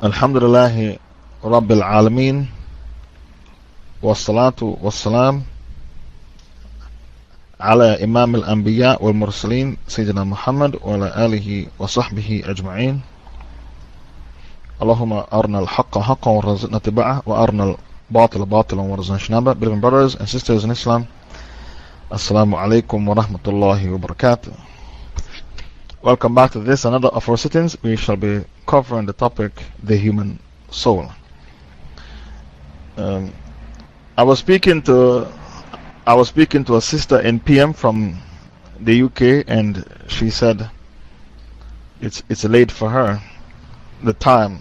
الحمد لله رب العالمين والصلاة والسلام على إمام الأنبياء والمرسلين سيدنا محمد وعلى آله وصحبه أجمعين. اللهم أرنا الحق حقا وارزقنا اتباعه وأرنا الباطل باطلا وارزقنا اجتنابه. Brothers and sisters in Islam alaikum wa rahmatullahi wa barakatuh. Welcome back to this, another of our sittings. We shall be covering the topic, the human soul. Um, I was speaking to I was speaking to a sister in PM from the UK, and she said it's it's late for her, the time.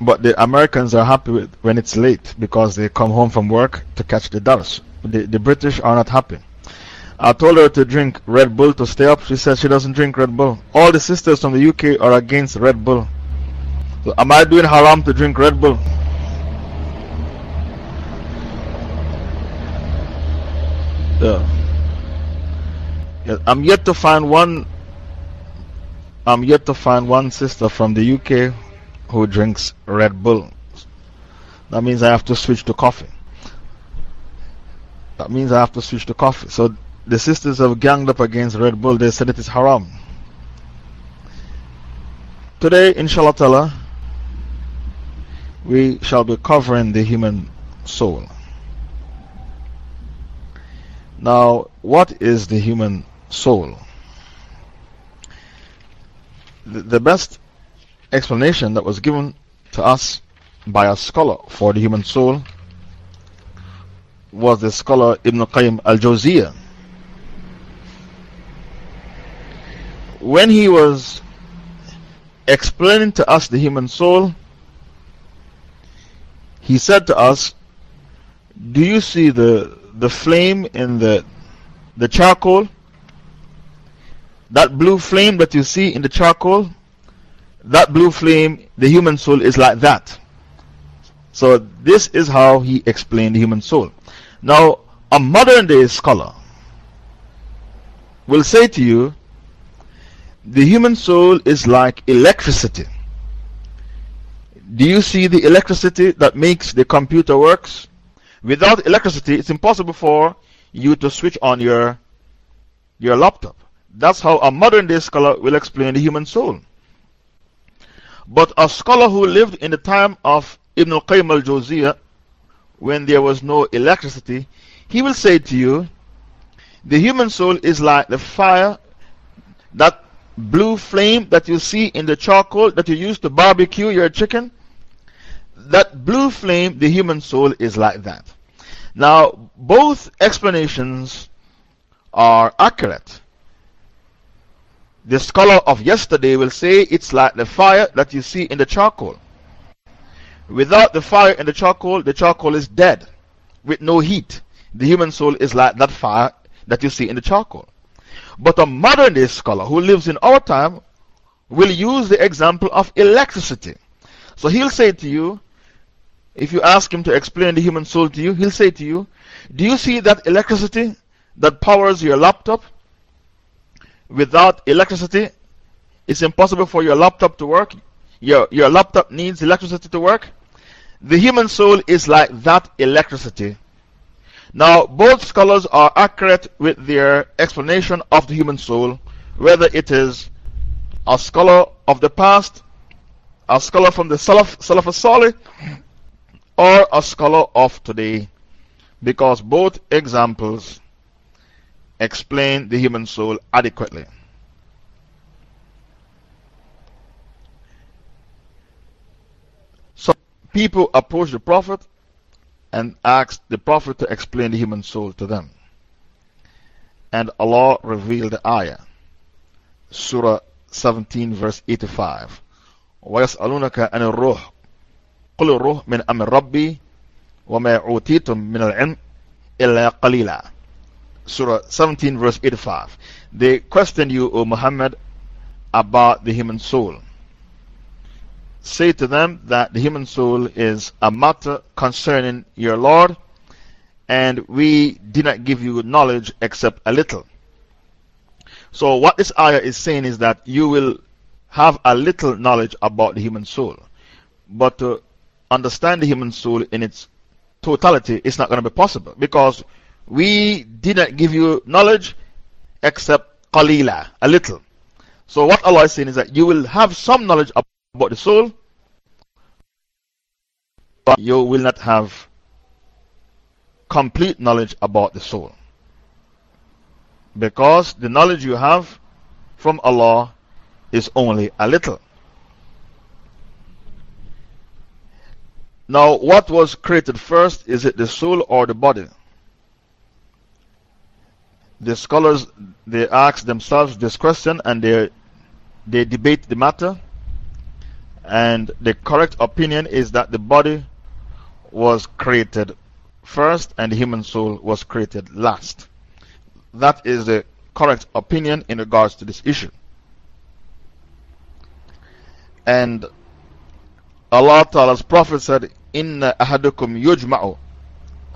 But the Americans are happy with when it's late because they come home from work to catch the dars. The, the British are not happy. I told her to drink Red Bull to stay up. She said she doesn't drink Red Bull. All the sisters from the UK are against Red Bull. So am I doing haram to drink Red Bull? Yeah. I'm yet to find one. I'm yet to find one sister from the UK who drinks Red Bull. That means I have to switch to coffee. That means I have to switch to coffee. So the sisters have ganged up against Red Bull. They said it is haram. Today, inshallah we shall be covering the human soul. Now, what is the human soul? The, the best explanation that was given to us by a scholar for the human soul was the scholar Ibn Qayyim al Jawziyah. When he was explaining to us the human soul, he said to us, Do you see the, the flame in the, the charcoal? That blue flame that you see in the charcoal, that blue flame, the human soul is like that. So, this is how he explained the human soul. Now, a modern day scholar will say to you, the human soul is like electricity. Do you see the electricity that makes the computer works? Without electricity, it's impossible for you to switch on your, your laptop. That's how a modern day scholar will explain the human soul. But a scholar who lived in the time of Ibn al-Qayyim al-Jawziyah, when there was no electricity, he will say to you, the human soul is like the fire, that blue flame that you see in the charcoal that you use to barbecue your chicken. That blue flame, the human soul, is like that. Now, both explanations are accurate. The scholar of yesterday will say it's like the fire that you see in the charcoal. Without the fire in the charcoal, the charcoal is dead with no heat. The human soul is like that fire that you see in the charcoal. But a modern day scholar who lives in our time will use the example of electricity. So he'll say to you, if you ask him to explain the human soul to you, he'll say to you, Do you see that electricity that powers your laptop? Without electricity, it's impossible for your laptop to work. Your, your laptop needs electricity to work. The human soul is like that electricity. Now, both scholars are accurate with their explanation of the human soul, whether it is a scholar of the past, a scholar from the Salaf, Salaf Salih, or a scholar of today, because both examples explain the human soul adequately. So, people approach the Prophet and asked the Prophet to explain the human soul to them. And Allah revealed the ayah, Surah 17, verse 85. وَيَسْأَلُونَكَ عَنِ الرُّوحِ قُلِ الرُّوحِ مِنْ أَمْرِ رَبِّي وَمَا أُوتِيتُم مِنَ الْعِلْمِ إِلَّا قَلِيلًا Surah 17, verse 85. They question you, O Muhammad, about the human soul say to them that the human soul is a matter concerning your Lord, and we did not give you knowledge except a little. So, what this ayah is saying is that you will have a little knowledge about the human soul. But to understand the human soul in its totality is not going to be possible because we didn't give you knowledge except qalila, a little. So, what Allah is saying is that you will have some knowledge about the soul, but you will not have complete knowledge about the soul. Because the knowledge you have from Allah is only a little. Now, what was created first? Is it the soul or the body? The scholars they ask themselves this question and they, they debate the matter. And the correct opinion is that the body was created first and the human soul was created last. That is the correct opinion in regards to this issue. And Allah Ta'ala's Prophet said, Inna ahadukum yujma'u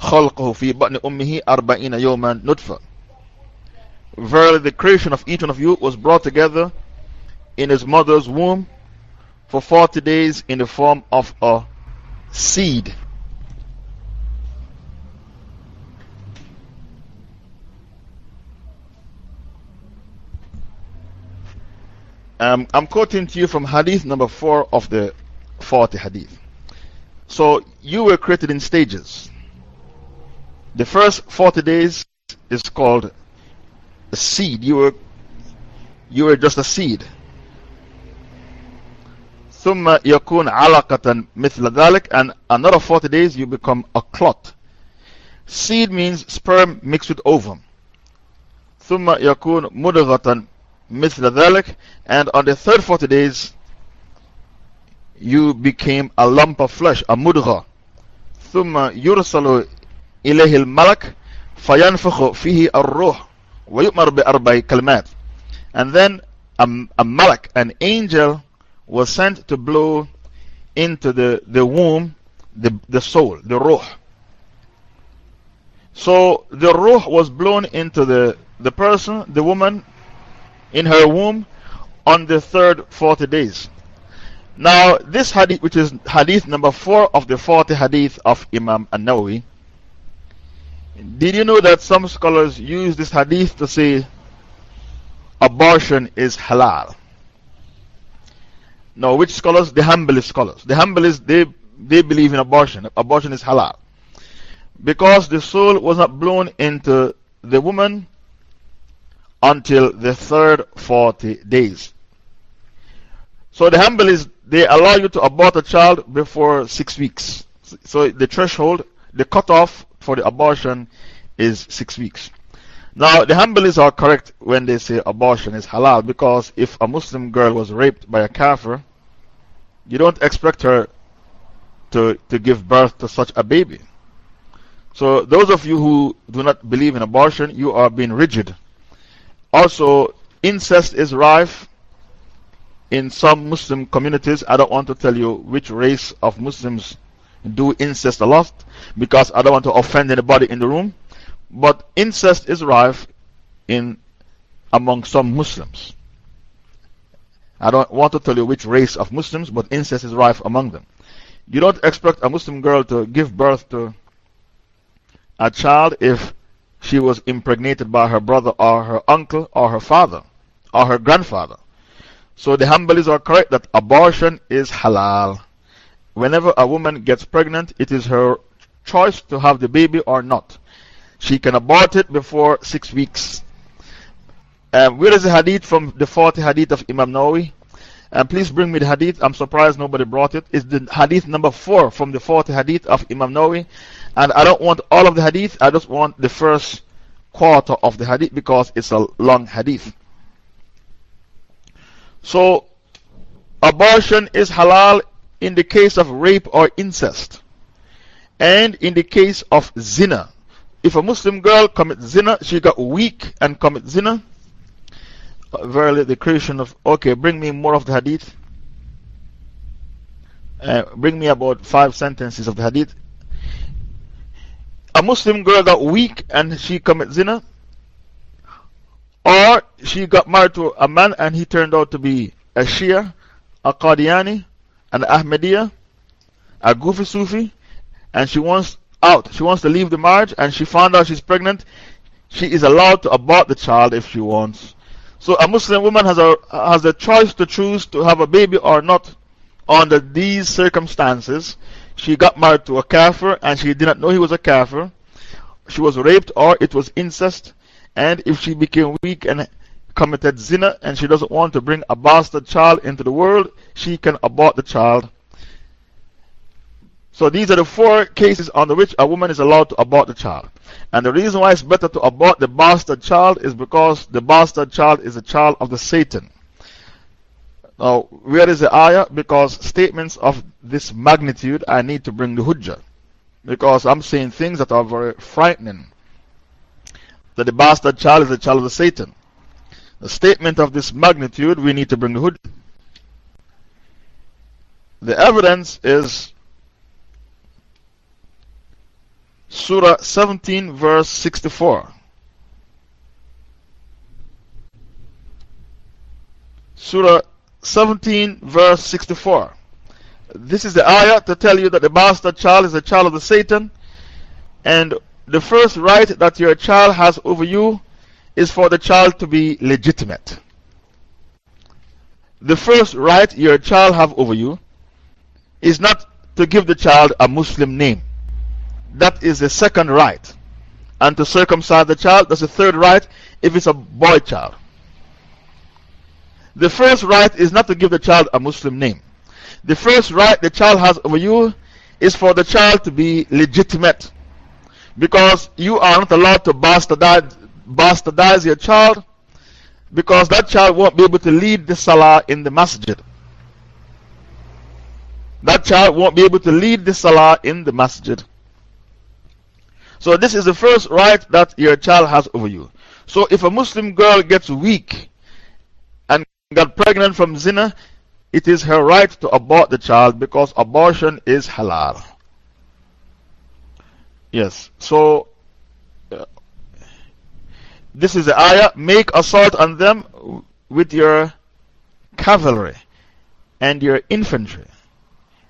khalqahu fi batni ummihi arba'ina yawman nutfa. Verily, the creation of each one of you was brought together in his mother's womb for 40 days in the form of a seed. Um, I'm quoting to you from hadith number 4 of the 40 hadith. So, you were created in stages. The first 40 days is called a seed. You were, you were just a seed. ثم يكون علقة مثل ذلك and another 40 days you become a clot. Seed means sperm mixed with ovum. ثم يكون مدغة مثل ذلك and on the third 40 days you became a lump of flesh a mudgha ثم يرسل إليه الملك فينفخ فيه الروح ويؤمر بأربع كلمات and then a, a malak, an angel was sent to blow into the, the womb the, the soul, the ruh. So the ruh was blown into the, the person, the woman, in her womb on the third 40 days. Now, this hadith, which is hadith number 4 of the 40 hadith of Imam An Nawawi, did you know that some scholars use this hadith to say abortion is halal? Now, which scholars? The Hanbali scholars. The Hanbalis, they, they believe in abortion. Abortion is halal. Because the soul was not blown into the woman until the third 40 days. So the Hanbalis, they allow you to abort a child before six weeks. So the threshold, the cutoff for the abortion is six weeks. Now, the Hanbalis are correct when they say abortion is halal because if a Muslim girl was raped by a kafir, you don't expect her to, to give birth to such a baby. So, those of you who do not believe in abortion, you are being rigid also, incest is rife in some Muslim communities. I don't want to tell you which race of Muslims do incest a lot because I don't want to offend anybody in the room. But incest is rife in among some Muslims. I don't want to tell you which race of Muslims, but incest is rife among them. You don't expect a Muslim girl to give birth to a child if she was impregnated by her brother or her uncle or her father or her grandfather. So the Hanbalis are correct that abortion is halal. Whenever a woman gets pregnant, it is her choice to have the baby or not. She can abort it before six weeks. Um, where is the hadith from the 40 hadith of Imam Nawawi? And please bring me the hadith. I'm surprised nobody brought it. It's the hadith number 4 from the 40 hadith of Imam Nawawi. And I don't want all of the hadith, I just want the first quarter of the hadith because it's a long hadith. So, abortion is halal in the case of rape or incest, and in the case of zina. If a Muslim girl commits zina, she got weak and commits zina. Verily, the creation of. Okay, bring me more of the hadith. Uh, bring me about five sentences of the hadith a Muslim girl got weak and she commit zina, or she got married to a man and he turned out to be a Shia, a Qadiani, an Ahmadiyya, a Goofy Sufi, and she wants out. She wants to leave the marriage, and she found out she's pregnant. She is allowed to abort the child if she wants. So a Muslim woman has a, has a choice to choose to have a baby or not under these circumstances. She got married to a kafir and she did not know he was a kafir. She was raped or it was incest. And if she became weak and committed zina and she doesn't want to bring a bastard child into the world, she can abort the child. So these are the four cases under which a woman is allowed to abort the child. And the reason why it's better to abort the bastard child is because the bastard child is a child of the Satan. Now, where is the ayah? Because statements of this magnitude, I need to bring the hujjah. Because I'm saying things that are very frightening. That the bastard child is a child of the Satan. A statement of this magnitude, we need to bring the hood. The evidence is Surah 17, verse 64. Surah 17, verse 64. This is the ayah to tell you that the bastard child is a child of the Satan, and the first right that your child has over you is for the child to be legitimate. The first right your child have over you is not to give the child a Muslim name. That is the second right. And to circumcise the child, that's the third right if it's a boy child. The first right is not to give the child a Muslim name. The first right the child has over you is for the child to be legitimate. Because you are not allowed to bastardize, bastardize your child because that child won't be able to lead the salah in the masjid. That child won't be able to lead the salah in the masjid. So, this is the first right that your child has over you. So, if a Muslim girl gets weak and got pregnant from zina, it is her right to abort the child because abortion is halal. Yes. So, uh, this is the ayah. Make assault on them with your cavalry and your infantry.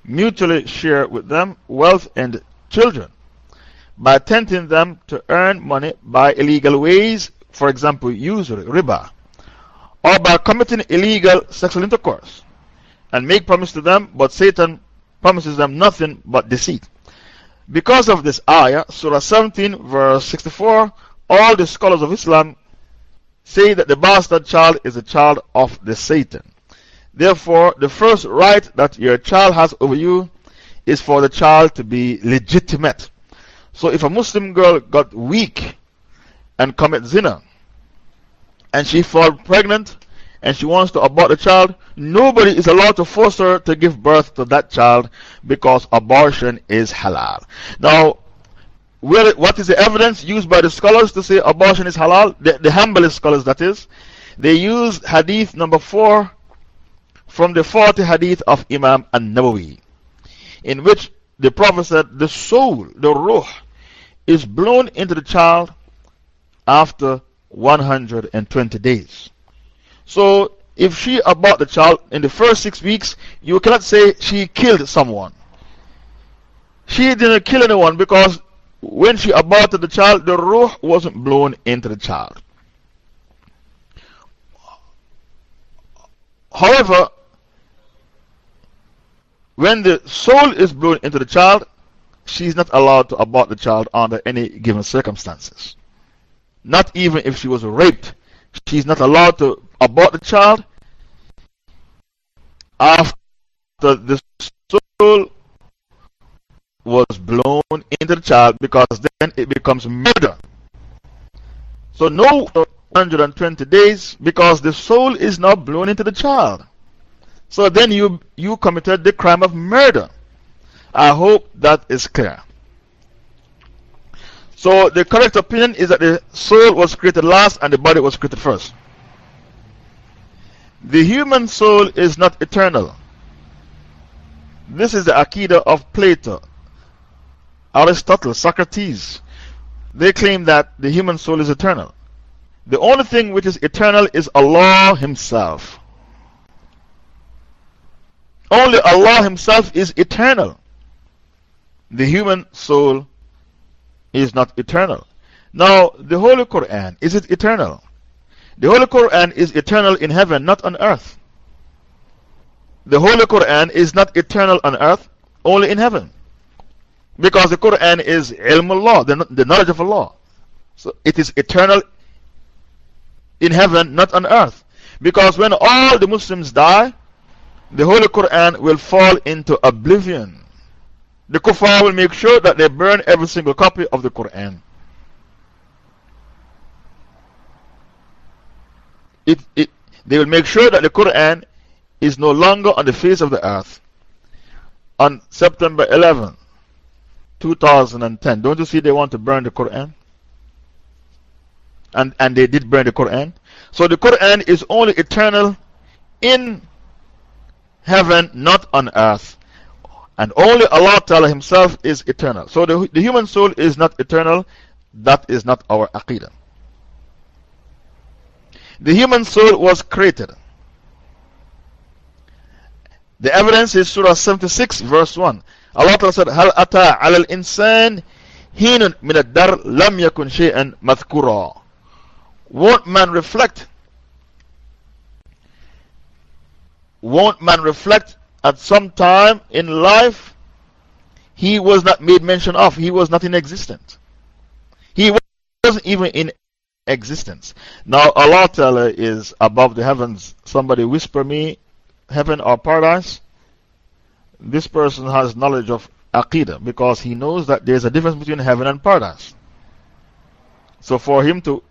Mutually share with them wealth and children by tempting them to earn money by illegal ways, for example, usury, riba, or by committing illegal sexual intercourse, and make promise to them, but Satan promises them nothing but deceit. Because of this ayah, Surah 17, verse 64, all the scholars of Islam say that the bastard child is a child of the Satan. Therefore, the first right that your child has over you is for the child to be legitimate. So, if a Muslim girl got weak and commit zina, and she fall pregnant, and she wants to abort the child, nobody is allowed to force her to give birth to that child because abortion is halal. Now, where, what is the evidence used by the scholars to say abortion is halal? The, the Hanbali scholars, that is. They use hadith number 4 from the 40 hadith of Imam An Nawawi, in which the Prophet said, The soul, the ruh, is blown into the child after 120 days. So, if she abort the child in the first six weeks, you cannot say she killed someone. She didn't kill anyone because when she aborted the child, the ruh wasn't blown into the child. However, when the soul is blown into the child, she is not allowed to abort the child under any given circumstances. Not even if she was raped, she is not allowed to abort the child after the soul was blown into the child because then it becomes murder. So, no 120 days because the soul is not blown into the child. So, then you, you committed the crime of murder. I hope that is clear. So, the correct opinion is that the soul was created last and the body was created first. The human soul is not eternal. This is the Aqidah of Plato Aristotle, Socrates, they claim that the human soul is eternal. The only thing which is eternal is Allah Himself. Only Allah Himself is eternal. The human soul is not eternal. Now, the Holy Quran, is it eternal? The Holy Quran is eternal in heaven, not on earth. The Holy Quran is not eternal on earth, only in heaven. Because the Quran is ilm Allah, the, the knowledge of Allah. So it is eternal in heaven, not on earth. Because when all the Muslims die, the Holy Quran will fall into oblivion. The kuffar will make sure that they burn every single copy of the Quran. It, it, they will make sure that the Quran is no longer on the face of the earth. On September 11, 2010, don't you see they want to burn the Quran? And, and they did burn the Quran. So the Quran is only eternal in heaven, not on earth. And only Allah Ta'ala Himself is eternal. So the, the human soul is not eternal. That is not our Aqidah. The human soul was created. The evidence is Surah 76, verse 1. Allah Ta'ala said, Hal ata al insan hinun min ad-dar lam yakun shay'an madhkura. Won't man reflect? Won't man reflect at some time in life? He was not made mention of, he was not in existence. He wasn't even in existence. Now, Allah Ta'ala is above the heavens. Somebody whisper me, heaven or paradise? This person has knowledge of Aqidah because he knows that there's a difference between heaven and paradise. So, for him to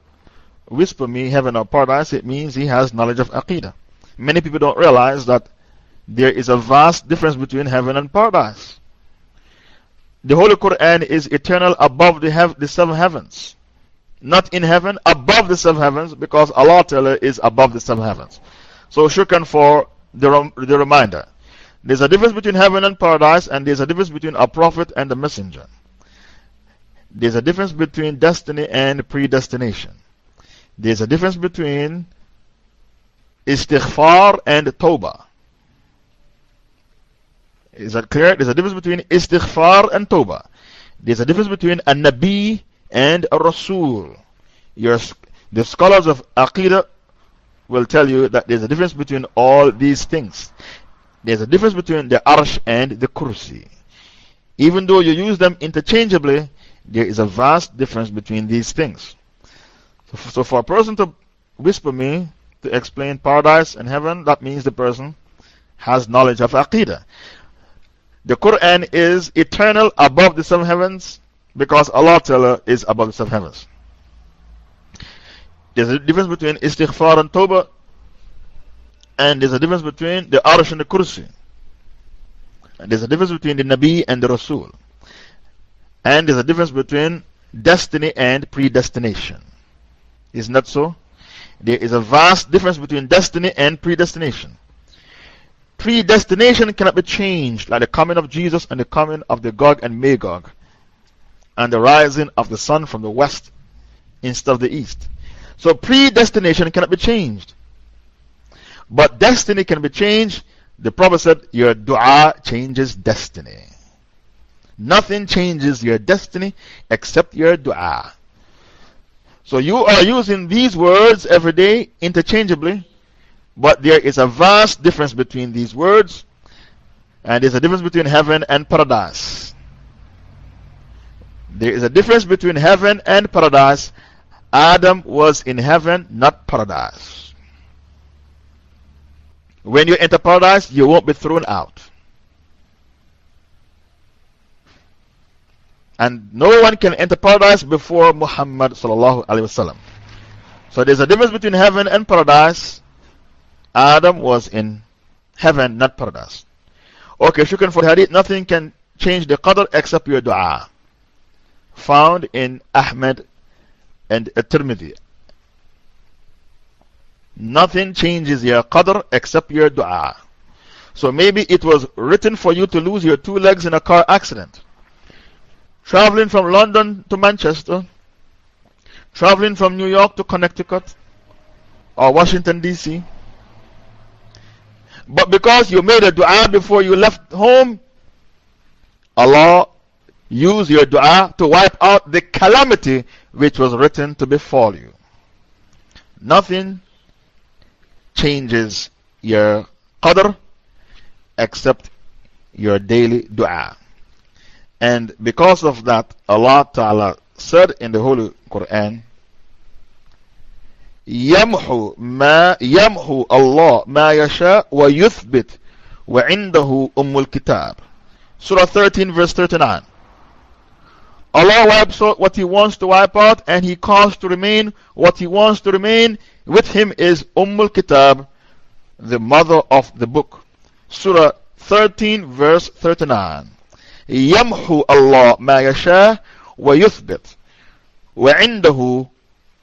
whisper me heaven or paradise, it means he has knowledge of Aqidah. Many people don't realize that there is a vast difference between heaven and paradise. The Holy Quran is eternal above the, the seven heavens not in heaven, above the seven heavens, because Allah Ta'ala is above the seven heavens. So, shukran for the, the reminder. There's a difference between heaven and paradise, and there's a difference between a prophet and a messenger. There's a difference between destiny and predestination. There's a difference between istighfar and tawbah. Is that clear? There's a difference between istighfar and tawbah. There's a difference between a nabi and a Rasul. Your, the scholars of Aqidah will tell you that there's a difference between all these things. There's a difference between the Arsh and the Kursi. Even though you use them interchangeably, there is a vast difference between these things. So, so for a person to whisper me to explain paradise and heaven, that means the person has knowledge of Aqidah. The Quran is eternal above the seven heavens because Allah Ta'ala is above the seven heavens. There's a difference between istighfar and tawbah, and there's a difference between the arsh and the kursi. And there's a difference between the Nabi and the Rasul. And there's a difference between destiny and predestination. Isn't that so? There is a vast difference between destiny and predestination. Predestination cannot be changed, like the coming of Jesus and the coming of the Gog and Magog and the rising of the sun from the west instead of the east. So predestination cannot be changed. But destiny can be changed. The Prophet said, Your dua changes destiny. Nothing changes your destiny except your dua. So you are using these words every day interchangeably, but there is a vast difference between these words, and there's a difference between heaven and paradise. There is a difference between heaven and paradise. Adam was in heaven, not paradise. When you enter paradise, you won't be thrown out. And no one can enter paradise before Muhammad. So there's a difference between heaven and paradise. Adam was in heaven, not paradise. Okay, shukran for hadith. Nothing can change the qadr except your dua found in Ahmed and At-Tirmidhi. Nothing changes your qadr except your dua. So maybe it was written for you to lose your two legs in a car accident. Traveling from London to Manchester, traveling from New York to Connecticut or Washington, D.C., But because you made a dua before you left home, Allah used your dua to wipe out the calamity which was written to befall you. Nothing changes your qadr except your daily dua. And because of that, Allah Ta'ala said in the Holy Quran, يمحو ما يمحو الله ما يشاء ويثبت وعنده أم الكتاب Surah 13 verse 39 Allah wipes out what He wants to wipe out and He calls to remain what He wants to remain with Him is Ummul Kitab the mother of the book Surah 13 verse 39 يمحو الله ما يشاء ويثبت وعنده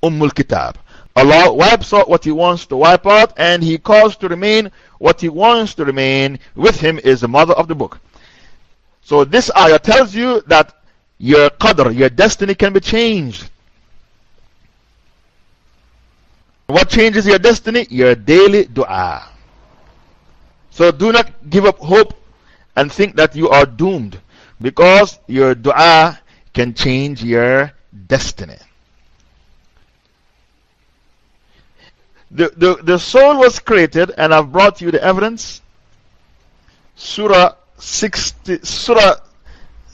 أم الكتاب Allah wipes out what He wants to wipe out and He calls to remain what He wants to remain. With Him is the mother of the book. So this ayah tells you that your qadr, your destiny can be changed. What changes your destiny? Your daily dua. So do not give up hope and think that you are doomed because your dua can change your destiny. The, the, the soul was created, and I've brought you the evidence. Surah, 60, Surah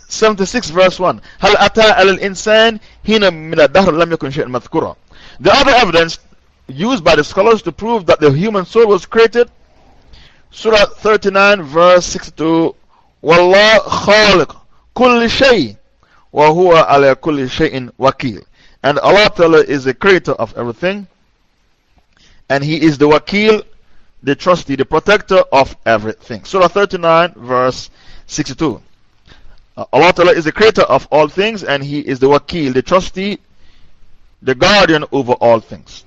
76, verse 1. هل أتى على الإنسان حين من الدهر لم يكن شيئا مذكورا. The other evidence used by the scholars to prove that the human soul was created, Surah 39, verse 62. والله خالق كل شيء وهو على كل شيء وكيل. And Allah Ta'ala is the creator of everything and He is the Wakil, the trustee, the protector of everything. Surah 39, verse 62. Uh, Allah Ta'ala is the creator of all things, and He is the Wakil, the trustee, the guardian over all things.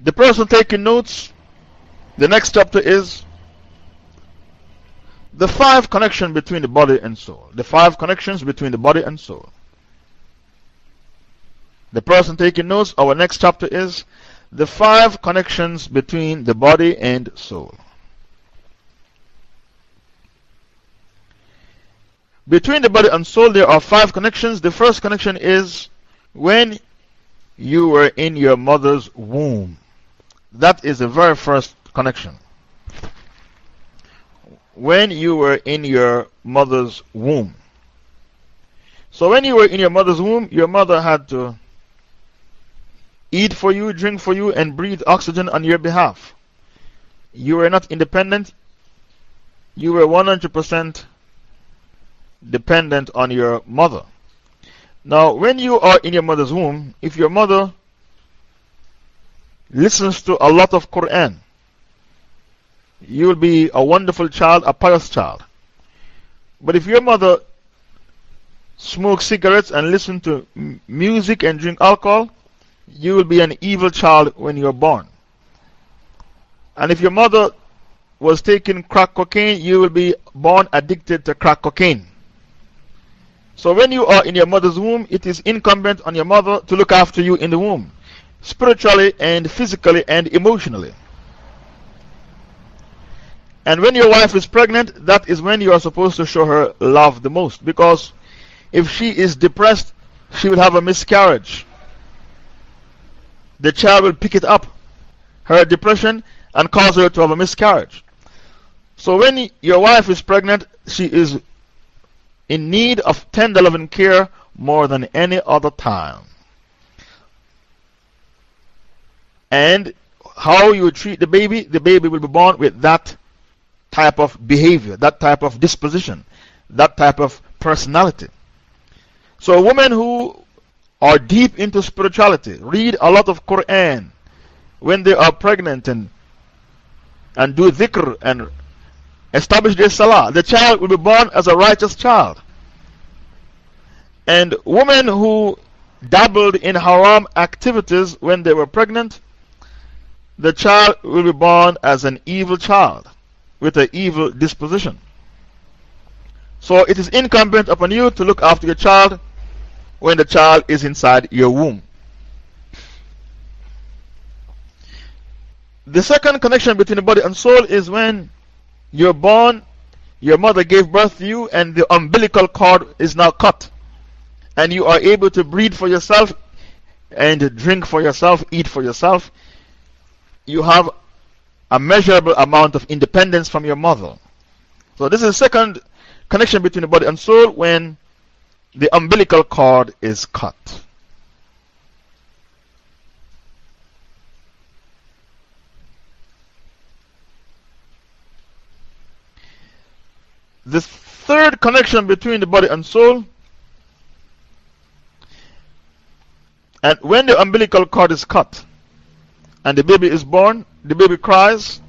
The person taking notes, the next chapter is the five connections between the body and soul. The five connections between the body and soul. The person taking notes, our next chapter is the five connections between the body and soul. Between the body and soul, there are five connections. The first connection is when you were in your mother's womb. That is the very first connection. When you were in your mother's womb. So, when you were in your mother's womb, your mother had to eat for you, drink for you, and breathe oxygen on your behalf. You were not independent, you were 100% dependent on your mother. Now, when you are in your mother's womb, if your mother listens to a lot of Quran, you will be a wonderful child, a pious child. But if your mother smokes cigarettes and listens to music and drink alcohol, you will be an evil child when you are born. And if your mother was taking crack cocaine, you will be born addicted to crack cocaine. So when you are in your mother's womb, it is incumbent on your mother to look after you in the womb, spiritually and physically and emotionally. And when your wife is pregnant, that is when you are supposed to show her love the most. Because if she is depressed, she will have a miscarriage the child will pick it up, her depression, and cause her to have a miscarriage. So when your wife is pregnant, she is in need of tender loving care more than any other time. And how you treat the baby, the baby will be born with that type of behavior, that type of disposition, that type of personality. So a woman who are deep into spirituality, read a lot of Quran when they are pregnant and, and do dhikr and establish their salah, the child will be born as a righteous child. And women who dabbled in haram activities when they were pregnant, the child will be born as an evil child with an evil disposition. So it is incumbent upon you to look after your child when the child is inside your womb. The second connection between the body and soul is when you're born, your mother gave birth to you, and the umbilical cord is now cut. And you are able to breathe for yourself and drink for yourself, eat for yourself. You have a measurable amount of independence from your mother. So, this is the second connection between the body and soul when the umbilical cord is cut. The third connection between the body and soul, and when the umbilical cord is cut and the baby is born, the baby cries.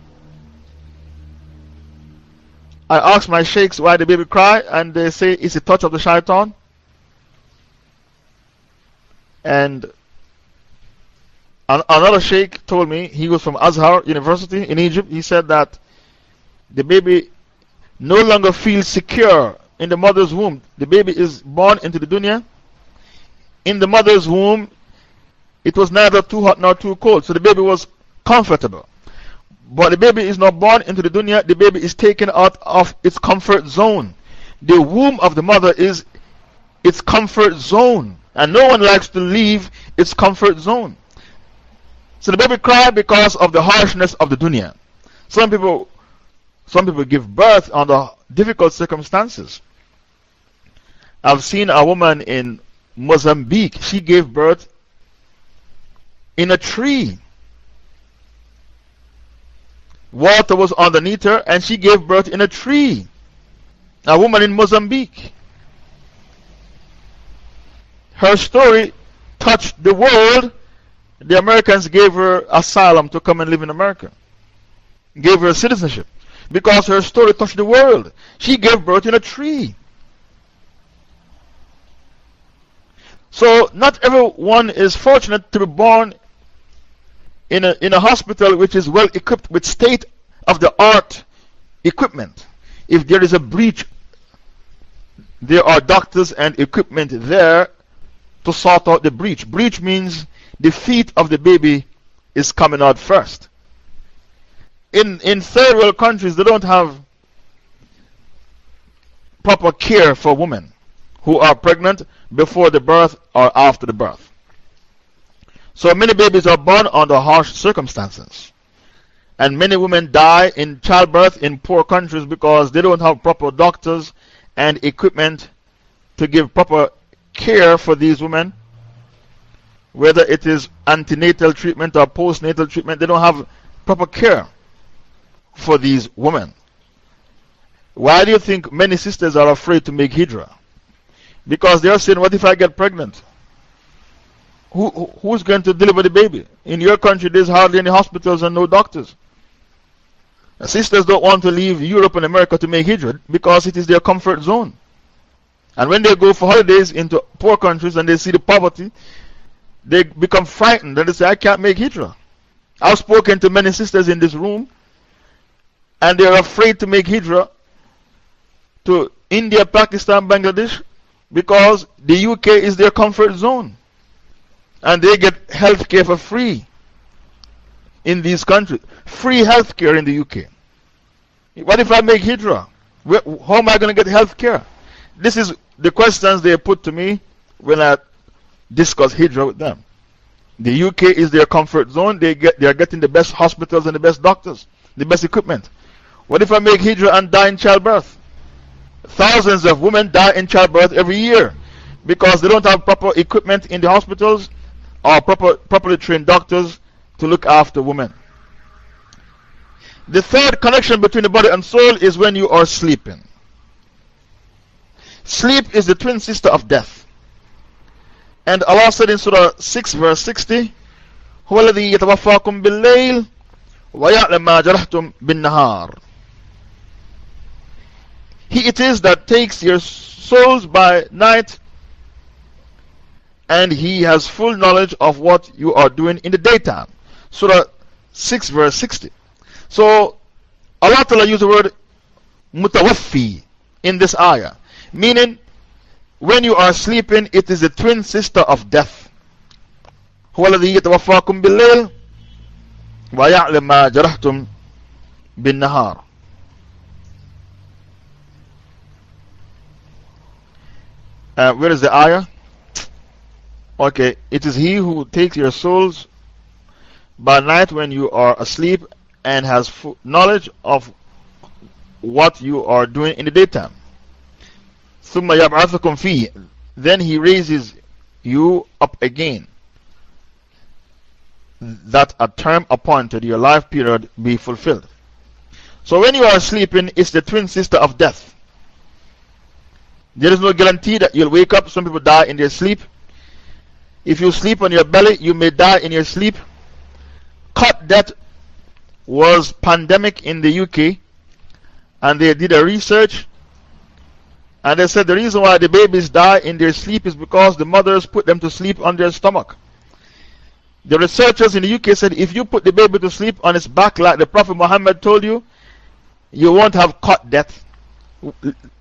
I ask my sheikhs why the baby cry, and they say it's a touch of the shaitan. And another sheikh told me, he was from Azhar University in Egypt, he said that the baby no longer feels secure in the mother's womb. The baby is born into the dunya. In the mother's womb, it was neither too hot nor too cold, so the baby was comfortable. But the baby is not born into the dunya, the baby is taken out of its comfort zone. The womb of the mother is its comfort zone, and no one likes to leave its comfort zone. So the baby cried because of the harshness of the dunya. Some people some people give birth under difficult circumstances. I've seen a woman in Mozambique, she gave birth in a tree. Water was underneath her, and she gave birth in a tree. A woman in Mozambique. Her story touched the world. The Americans gave her asylum to come and live in America, gave her citizenship because her story touched the world. She gave birth in a tree. So, not everyone is fortunate to be born in a, in a hospital which is well equipped with state of the art equipment. If there is a breach, there are doctors and equipment there to sort out the breach. Breach means the feet of the baby is coming out first in, in third world countries, they don't have proper care for women who are pregnant before the birth or after the birth. So many babies are born under harsh circumstances. And many women die in childbirth in poor countries because they don't have proper doctors and equipment to give proper care for these women. Whether it is antenatal treatment or postnatal treatment, they don't have proper care for these women. Why do you think many sisters are afraid to make Hijrah? Because they are saying, What if I get pregnant? Who, who's going to deliver the baby? In your country, there's hardly any hospitals and no doctors. sisters don't want to leave Europe and America to make Hijrah because it is their comfort zone. And when they go for holidays into poor countries and they see the poverty, they become frightened and they say, I can't make Hijrah. I've spoken to many sisters in this room and they are afraid to make hijrah to India, Pakistan, Bangladesh because the UK is their comfort zone and they get health care for free in these countries. Free health care in the UK. What if I make hijrah? how am I going to get health care? This is the questions they put to me when I discuss hijrah with them. The UK is their comfort zone. They, get, they are getting the best hospitals and the best doctors, the best equipment. What if I make hijrah and die in childbirth? Thousands of women die in childbirth every year because they don't have proper equipment in the hospitals or proper, properly trained doctors to look after women. The third connection between the body and soul is when you are sleeping. Sleep is the twin sister of death. And Allah said in Surah 6, verse 60, هو الذي يتوفاكم بالليل ويعلم ما جرحتم بالنهار he it is that takes your souls by night, and He has full knowledge of what you are doing in the daytime. Surah 6, verse 60. So, Allah Ta'ala used the word mutawaffi in this ayah, meaning when you are sleeping, it is the twin sister of death. هو الذي يتوفاكم بالليل ويعلم ما جرحتم بالنهار uh, where is the ayah? Okay, it is he who takes your souls by night when you are asleep and has knowledge of what you are doing in the daytime. ثم يبعثكم فيه Then he raises you up again that a term appointed your life period be fulfilled. So when you are sleeping, it's the twin sister of death. There is no guarantee that you'll wake up. Some people die in their sleep. If you sleep on your belly, you may die in your sleep. Cot death was pandemic in the UK, and they did a research, and they said the reason why the babies die in their sleep is because the mothers put them to sleep on their stomach. The researchers in the UK said if you put the baby to sleep on its back like the Prophet Muhammad told you, you won't have cot death.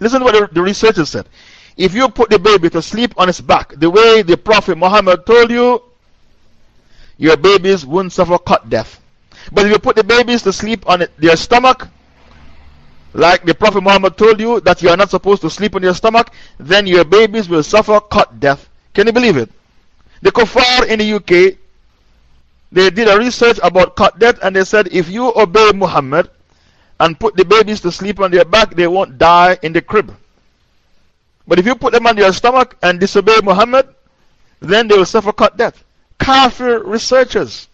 Listen to what the, researchers said. If you put the baby to sleep on its back the way the Prophet Muhammad told you, your babies won't suffer cot death. But if you put the babies to sleep on their stomach, like the Prophet Muhammad told you that you are not supposed to sleep on your stomach, then your babies will suffer cot death. Can you believe it? The kuffar in the UK they did a research about cot death and they said if you obey Muhammad and put the babies to sleep on their back, they won't die in the crib. But if you put them on their stomach and disobey Muhammad, then they will suffer cot death. Kafir researchers.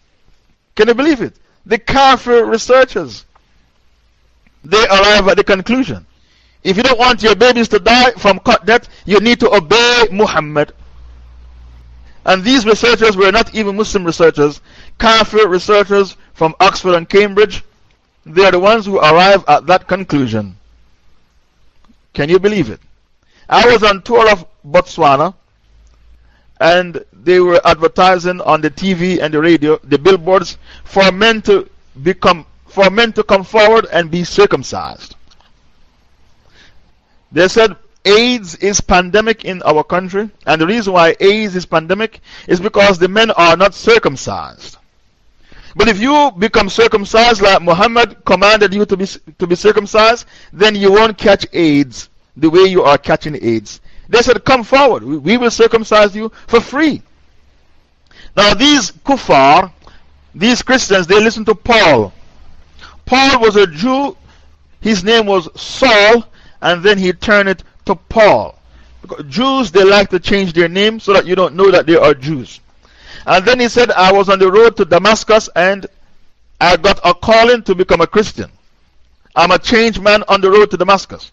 Can you believe it? The Kafir researchers. They arrive at the conclusion. If you don't want your babies to die from cot death, you need to obey Muhammad. And these researchers were not even Muslim researchers, Kafir researchers from Oxford and Cambridge. They are the ones who arrive at that conclusion. Can you believe it? I was on tour of Botswana and they were advertising on the TV and the radio, the billboards, for men to become, for men to come forward and be circumcised. They said AIDS is pandemic in our country, and the reason why AIDS is pandemic is because the men are not circumcised. But if you become circumcised like Muhammad commanded you to be, to be circumcised, then you won't catch AIDS the way you are catching AIDS. They said, Come forward, we, will circumcise you for free. Now, these kuffar, these Christians, they listen to Paul. Paul was a Jew, his name was Saul, and then he turned it to Paul. Because Jews, they like to change their name so that you don't know that they are Jews. And then he said, I was on the road to Damascus and I got a calling to become a Christian. I'm a changed man on the road to Damascus.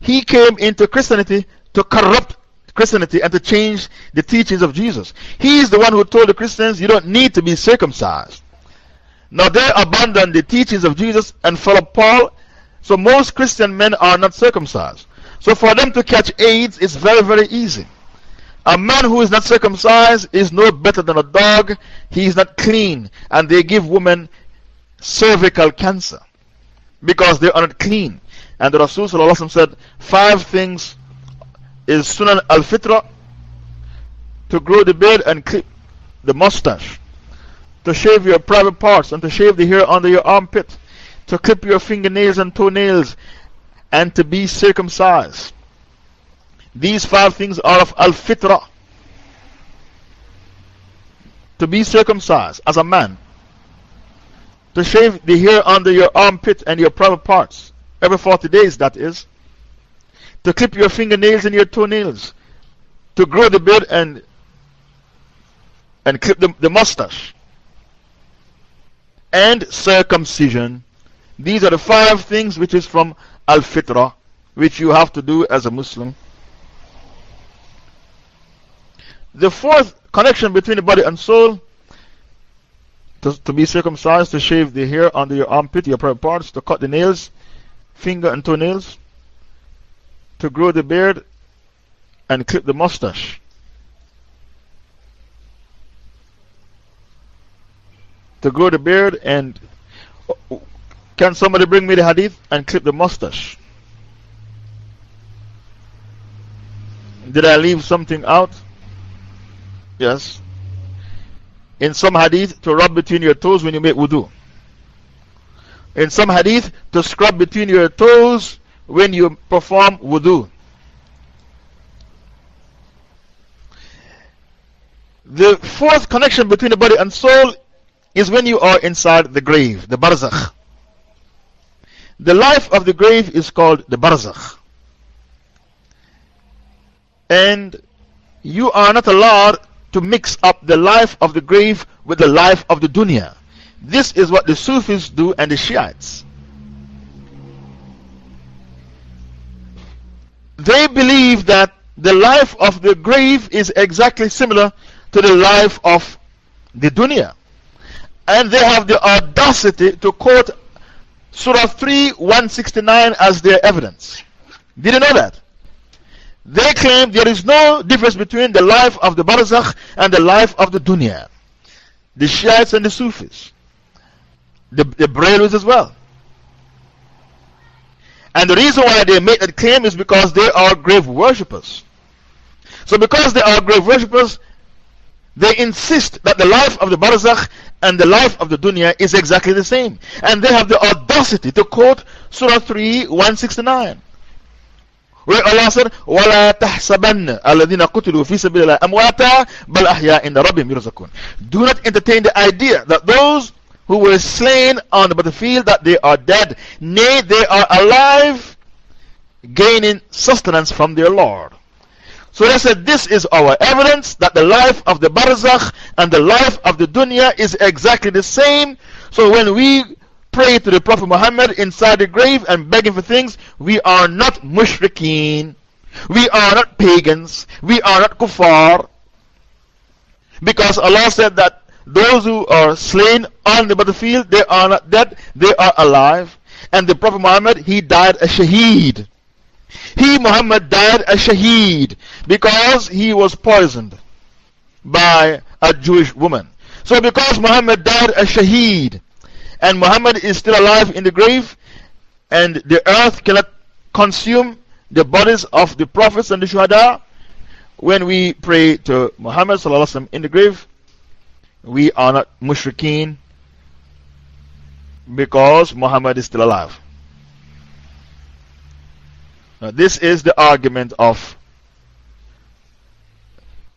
He came into Christianity to corrupt Christianity and to change the teachings of Jesus. He is the one who told the Christians, You don't need to be circumcised. Now they abandoned the teachings of Jesus and followed Paul so most Christian men are not circumcised. So for them to catch AIDS is very, very easy. A man who is not circumcised is no better than a dog. He is not clean. And they give women cervical cancer because they are not clean. And the Rasul said, Five things is Sunan al Fitra to grow the beard and clip the mustache, to shave your private parts, and to shave the hair under your armpit to clip your fingernails and toenails, and to be circumcised. These five things are of Al Fitra. To be circumcised as a man. To shave the hair under your armpit and your private parts. Every 40 days, that is. To clip your fingernails and your toenails. To grow the beard and, and clip the, the mustache. And circumcision these are the five things which is from Al Fitra, which you have to do as a Muslim. The fourth connection between the body and soul to, to be circumcised, to shave the hair under your armpit, your private parts, to cut the nails, finger and toenails, to grow the beard, and clip the mustache. To grow the beard and can somebody bring me the hadith and clip the mustache? Did I leave something out? Yes. in some hadith to rub between your toes when you make wudu. In some hadith to scrub between your toes when you perform wudu. The fourth connection between the body and soul is when you are inside the grave, the barzakh. The life of the grave is called the barzakh. And you are not allowed to mix up the life of the grave with the life of the dunya. This is what the Sufis do and the Shiites. They believe that the life of the grave is exactly similar to the life of the dunya. And they have the audacity to quote Surah 3 169 as their evidence. Did you know that? They claim there is no difference between the life of the Barzakh and the life of the dunya. The Shiites and the Sufis. The, the Brahmins as well. And the reason why they make that claim is because they are grave worshippers. So, because they are grave worshippers, they insist that the life of the Barzakh and the life of the dunya is exactly the same. And they have the audacity to quote Surah 3 169. Where Allah said, وَلَا تَحْسَبَنَّ الَّذِينَ قُتِلُوا فِي سَبِيلِ اللَّهِ أَمْوَاتًا بَلْ أَحْيَاء إِنَّ رَبِّهِمْ يُرْزَقُونَ Do not entertain the idea that those who were slain on the battlefield that they are dead. Nay, they are alive, gaining sustenance from their Lord. So they said, This is our evidence that the life of the barzakh and the life of the dunya is exactly the same. So when we pray to the Prophet Muhammad inside the grave and begging for things, we are not mushrikeen. We are not pagans. We are not kuffar. Because Allah said that those who are slain on the battlefield, they are not dead, they are alive. And the Prophet Muhammad, he died a shaheed. He, Muhammad, died a shaheed because he was poisoned by a Jewish woman. So, because Muhammad died a shaheed, and Muhammad is still alive in the grave, and the earth cannot consume the bodies of the prophets and the shuhada, when we pray to Muhammad in the grave, we are not mushrikeen because Muhammad is still alive. Now, this is the argument of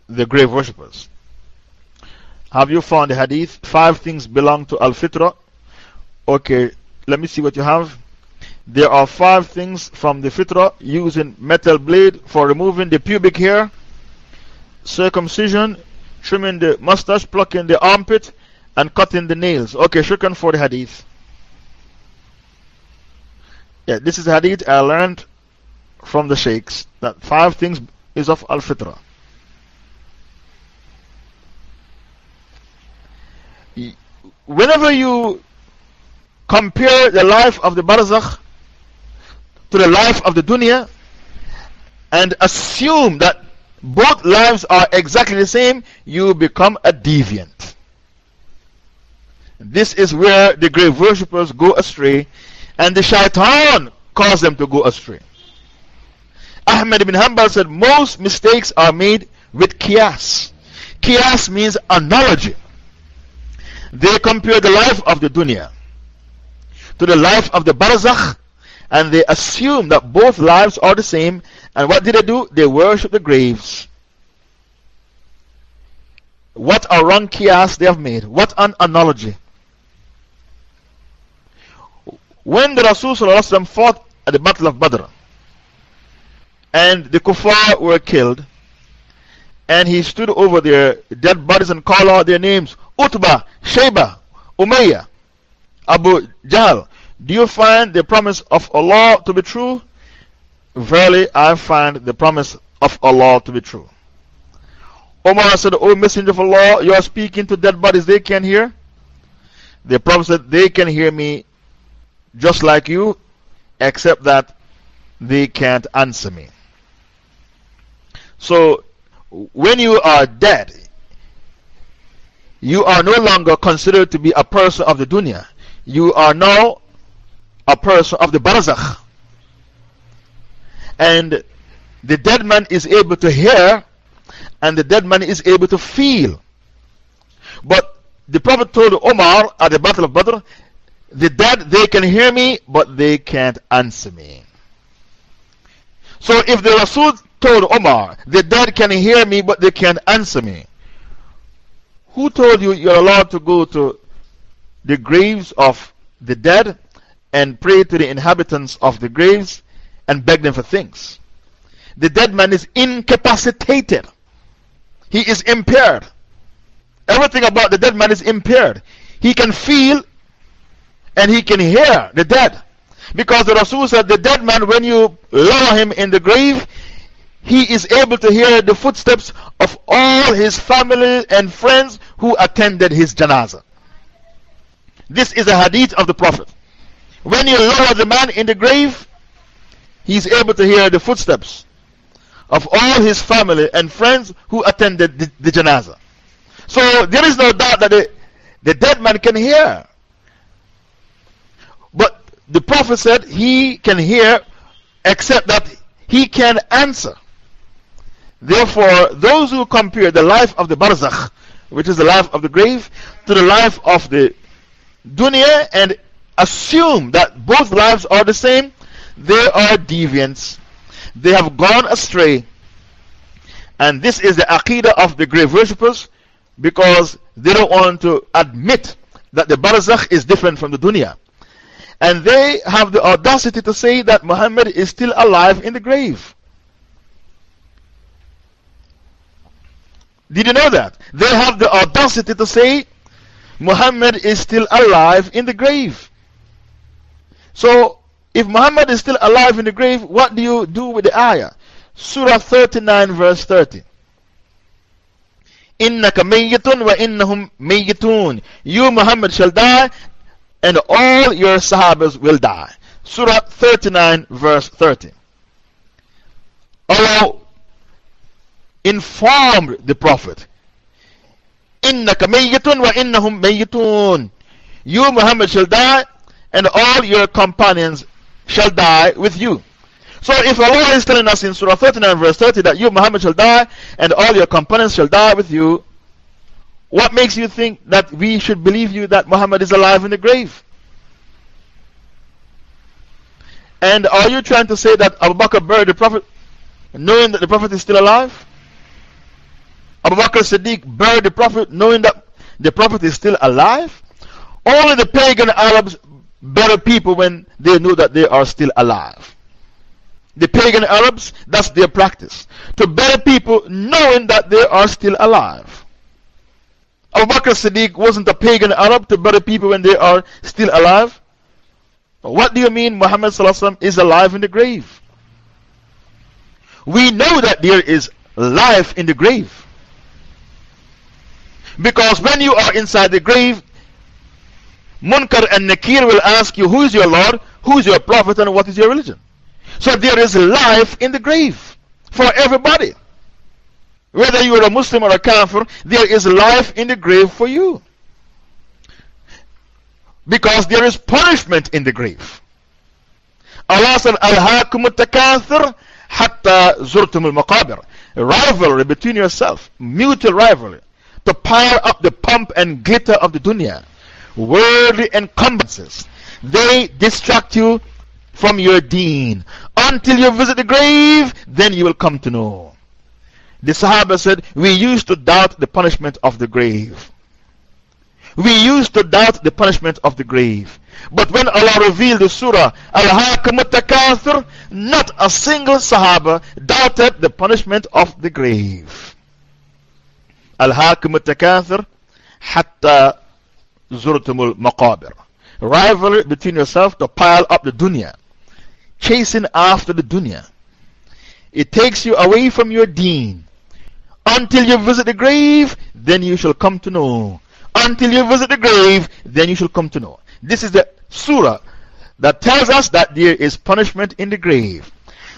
the grave worshippers. Have you found the hadith? Five things belong to Al Fitra. Okay, let me see what you have. There are five things from the Fitra using metal blade for removing the pubic hair, circumcision, trimming the mustache, plucking the armpit, and cutting the nails. Okay, shukran for the hadith. Yeah, this is hadith I learned from the sheikhs that five things is of Al Fitra. Whenever you compare the life of the Barzakh to the life of the dunya and assume that both lives are exactly the same, you become a deviant. This is where the grave worshippers go astray, and the shaitan cause them to go astray. Ahmed ibn Hanbal said most mistakes are made with qiyas. Qiyas means analogy. They compare the life of the dunya to the life of the barzakh, and they assume that both lives are the same and what did they do? They worship the graves. What a wrong qiyas they have made. What an analogy. When the Rasul fought at the Battle of Badr, and the kuffar were killed, and he stood over their dead bodies and called out their names Utbah, Shaybah, Umayyah, Abu Jahl. Do you find the promise of Allah to be true? Verily, I find the promise of Allah to be true. Omar said, O Messenger of Allah, you are speaking to dead bodies, they can hear. The Prophet said, They can hear me just like you, except that they can't answer me. So, when you are dead, you are no longer considered to be a person of the dunya. You are now a person of the barzakh and the dead man is able to hear, and the dead man is able to feel. But the Prophet told Omar at the Battle of Badr, the dead, they can hear me, but they can't answer me. So if the Rasul told Omar, the dead can hear me, but they can't answer me, who told you you're allowed to go to the graves of the dead and pray to the inhabitants of the graves and beg them for things? The dead man is incapacitated, he is impaired. Everything about the dead man is impaired. He can feel and he can hear the dead. Because the Rasul said, the dead man, when you lower him in the grave, he is able to hear the footsteps of all his family and friends who attended his janazah. This is a hadith of the Prophet. When you lower the man in the grave, he is able to hear the footsteps of all his family and friends who attended the, the janazah. So there is no doubt that the, the dead man can hear. But the Prophet said he can hear except that he can answer. Therefore, those who compare the life of the barzakh, which is the life of the grave, to the life of the dunya and assume that both lives are the same, they are deviants. They have gone astray. And this is the aqidah of the grave worshippers because they don't want to admit that the barzakh is different from the dunya. And they have the audacity to say that Muhammad is still alive in the grave. Did you know that? They have the audacity to say Muhammad is still alive in the grave. So, if Muhammad is still alive in the grave, what do you do with the ayah? Surah 39, verse 30. إنك ميت وإنهم ميتون You Muhammad shall die and all your Sahabas will die. Surah 39 verse 30. Allah informed the Prophet إنك ميت وإنهم ميتون You Muhammad shall die and all your companions shall die with you. So if Allah is telling us in Surah 39 verse 30 that you Muhammad shall die and all your companions shall die with you, what makes you think that we should believe you that Muhammad is alive in the grave? And are you trying to say that Abu Bakr buried the Prophet knowing that the Prophet is still alive? Abu Bakr Siddiq buried the Prophet knowing that the Prophet is still alive? Only the pagan Arabs bury people when they know that they are still alive. The pagan Arabs, that's their practice. To bury people knowing that they are still alive. Abu Bakr Siddiq wasn't a pagan Arab to bury people when they are still alive. What do you mean Muhammad is alive in the grave? We know that there is life in the grave. Because when you are inside the grave, Munkar and Nakir will ask you, Who is your Lord? Who is your Prophet? And what is your religion? So there is life in the grave for everybody. Whether you are a Muslim or a Kafir, there is life in the grave for you. Because there is punishment in the grave. Allah said, Alhaakum takathir hatta zurtum al-maqabir. Rivalry between yourself, mutual rivalry, to pile up the pomp and glitter of the dunya, worldly encumbrances. They distract you from your deen. Until you visit the grave, then you will come to know. The Sahaba said, We used to doubt the punishment of the grave. We used to doubt the punishment of the grave. But when Allah revealed the surah, Al-Hakamat not a single Sahaba doubted the punishment of the grave. Al-Hakamat Takathur, Hatta Zurtumul Maqabir. Rivalry between yourself to pile up the dunya. Chasing after the dunya. It takes you away from your deen. Until you visit the grave, then you shall come to know. Until you visit the grave, then you shall come to know. This is the surah that tells us that there is punishment in the grave.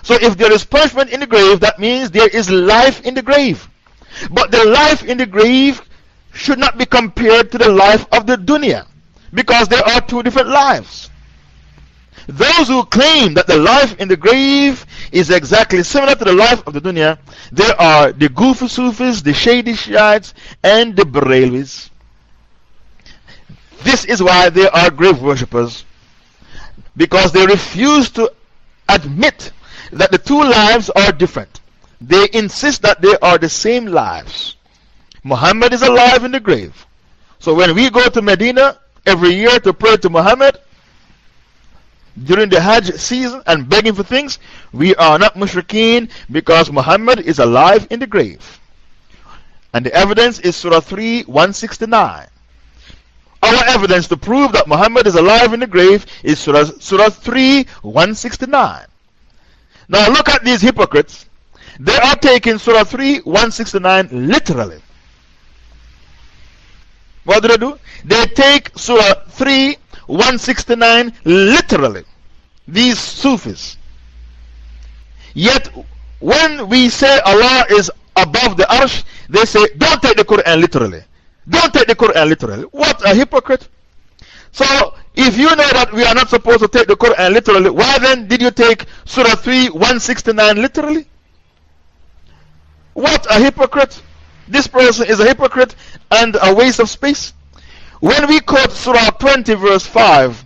So if there is punishment in the grave, that means there is life in the grave. But the life in the grave should not be compared to the life of the dunya because there are two different lives. Those who claim that the life in the grave is exactly similar to the life of the dunya, there are the Goofy Sufis, the Shady Shiites, and the Barelwis. This is why they are grave worshippers. Because they refuse to admit that the two lives are different. They insist that they are the same lives. Muhammad is alive in the grave. So when we go to Medina every year to pray to Muhammad during the Hajj season and begging for things, we are not mushrikeen because Muhammad is alive in the grave. And the evidence is Surah 3 169. Our evidence to prove that Muhammad is alive in the grave is Surah, Surah 3 169. Now look at these hypocrites. They are taking Surah 3 169 literally. What do they do? They take Surah 3 169 literally. These Sufis. Yet, when we say Allah is above the arsh, they say, don't take the Quran literally. Don't take the Quran literally. What a hypocrite. So, if you know that we are not supposed to take the Quran literally, why then did you take Surah 3 169 literally? What a hypocrite. This person is a hypocrite and a waste of space. When we quote Surah 20, verse 5,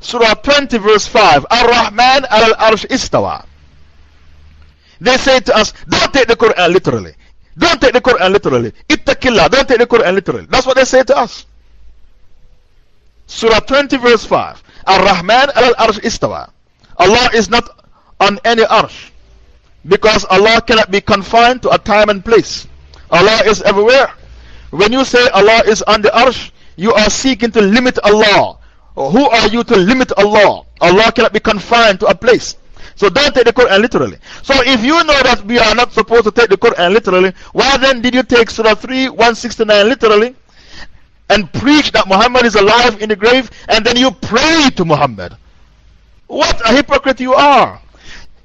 Surah 20, verse 5, Ar Rahman al Arsh Istawa. They say to us, don't take the Quran literally. Don't take the Quran literally. Ittaqillah, don't take the Quran literally. That's what they say to us. Surah 20, verse 5. Ar Rahman al Arsh Istawa. Allah is not on any arsh. Because Allah cannot be confined to a time and place. Allah is everywhere. When you say Allah is on the arsh, you are seeking to limit Allah. Who are you to limit Allah? Allah cannot be confined to a place. So don't take the Quran literally. So if you know that we are not supposed to take the Quran literally, why then did you take Surah 3 169 literally and preach that Muhammad is alive in the grave and then you pray to Muhammad? What a hypocrite you are!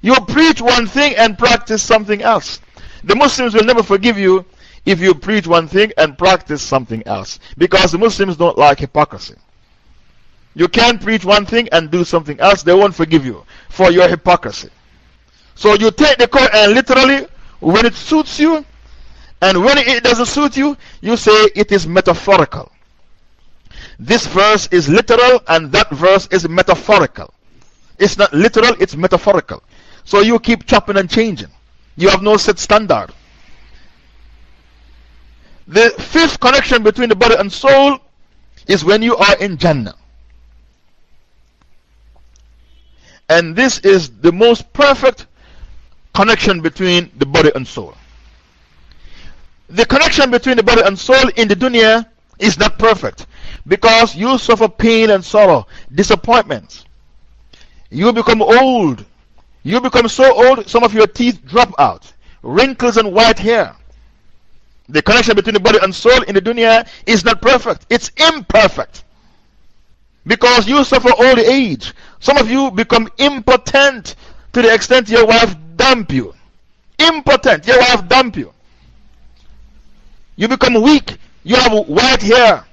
You preach one thing and practice something else. The Muslims will never forgive you if you preach one thing and practice something else because the Muslims don't like hypocrisy. You can't preach one thing and do something else, they won't forgive you for your hypocrisy. So you take the Quran literally when it suits you, and when it doesn't suit you, you say it is metaphorical. This verse is literal, and that verse is metaphorical. It's not literal, it's metaphorical. So you keep chopping and changing. You have no set standard. The fifth connection between the body and soul is when you are in Jannah. And this is the most perfect connection between the body and soul. The connection between the body and soul in the dunya is not perfect because you suffer pain and sorrow, disappointments. You become old. You become so old, some of your teeth drop out, wrinkles and white hair. The connection between the body and soul in the dunya is not perfect, it's imperfect. Because you suffer old age. Some of you become impotent to the extent your wife dump you. Impotent, your wife dump you. You become weak, you have white hair.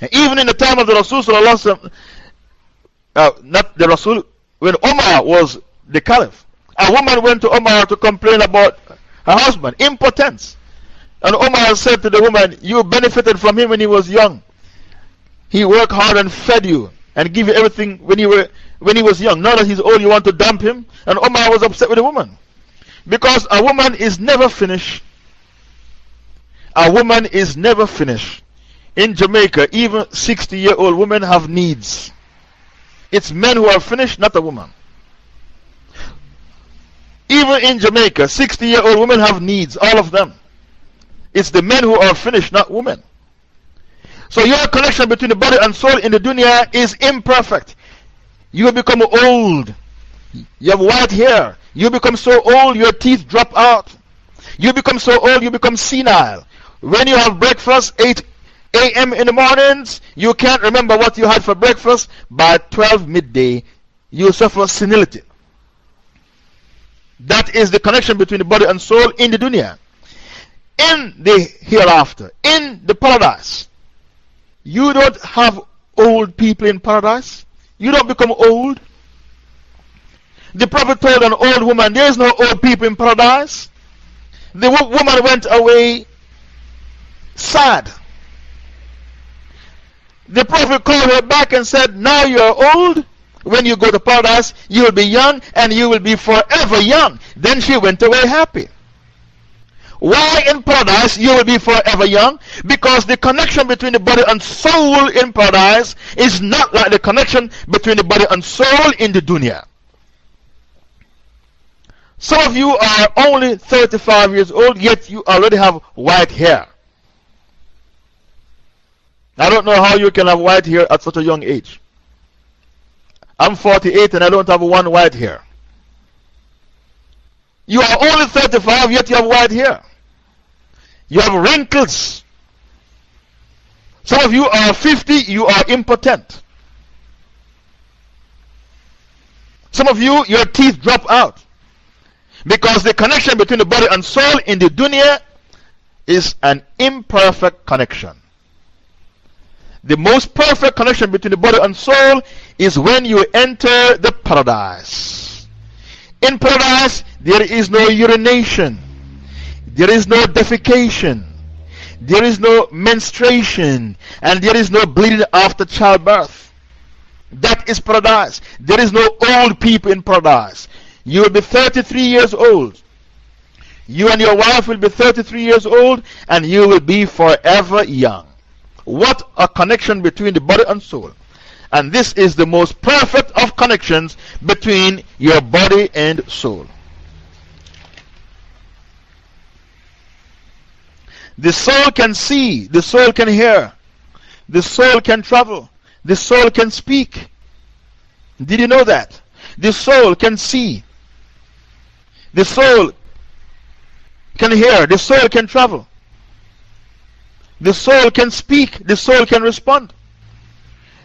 And even in the time of the Rasul, uh, not the Rasul, when Omar was the caliph, a woman went to Omar to complain about her husband, impotence. And Omar said to the woman, You benefited from him when he was young. He worked hard and fed you and gave you everything when, you were, when he was young. Now that he's old, you want to dump him? And Omar was upset with the woman. Because a woman is never finished. A woman is never finished. In Jamaica, even 60 year old women have needs. It's men who are finished, not a woman. Even in Jamaica, 60 year old women have needs, all of them. It's the men who are finished, not women. So your connection between the body and soul in the dunya is imperfect. You become old. You have white hair. You become so old, your teeth drop out. You become so old, you become senile. When you have breakfast, 8 a.m. in the mornings, you can't remember what you had for breakfast. By 12 midday, you suffer senility. That is the connection between the body and soul in the dunya. In the hereafter, in the paradise, you don't have old people in paradise. You don't become old. The Prophet told an old woman, There is no old people in paradise. The woman went away sad. The Prophet called her back and said, Now you are old. When you go to paradise, you will be young and you will be forever young. Then she went away happy. Why in paradise you will be forever young? Because the connection between the body and soul in paradise is not like the connection between the body and soul in the dunya. Some of you are only 35 years old, yet you already have white hair. I don't know how you can have white hair at such a young age. I'm 48 and I don't have one white hair. You are only 35, yet you have white hair. You have wrinkles. Some of you are 50, you are impotent. Some of you, your teeth drop out. Because the connection between the body and soul in the dunya is an imperfect connection. The most perfect connection between the body and soul is when you enter the paradise. In paradise, there is no urination, there is no defecation, there is no menstruation, and there is no bleeding after childbirth. That is paradise. There is no old people in paradise. You will be 33 years old. You and your wife will be 33 years old, and you will be forever young. What a connection between the body and soul. And this is the most perfect of connections between your body and soul. The soul can see, the soul can hear, the soul can travel, the soul can speak. Did you know that? The soul can see, the soul can hear, the soul can travel. The soul can speak, the soul can respond.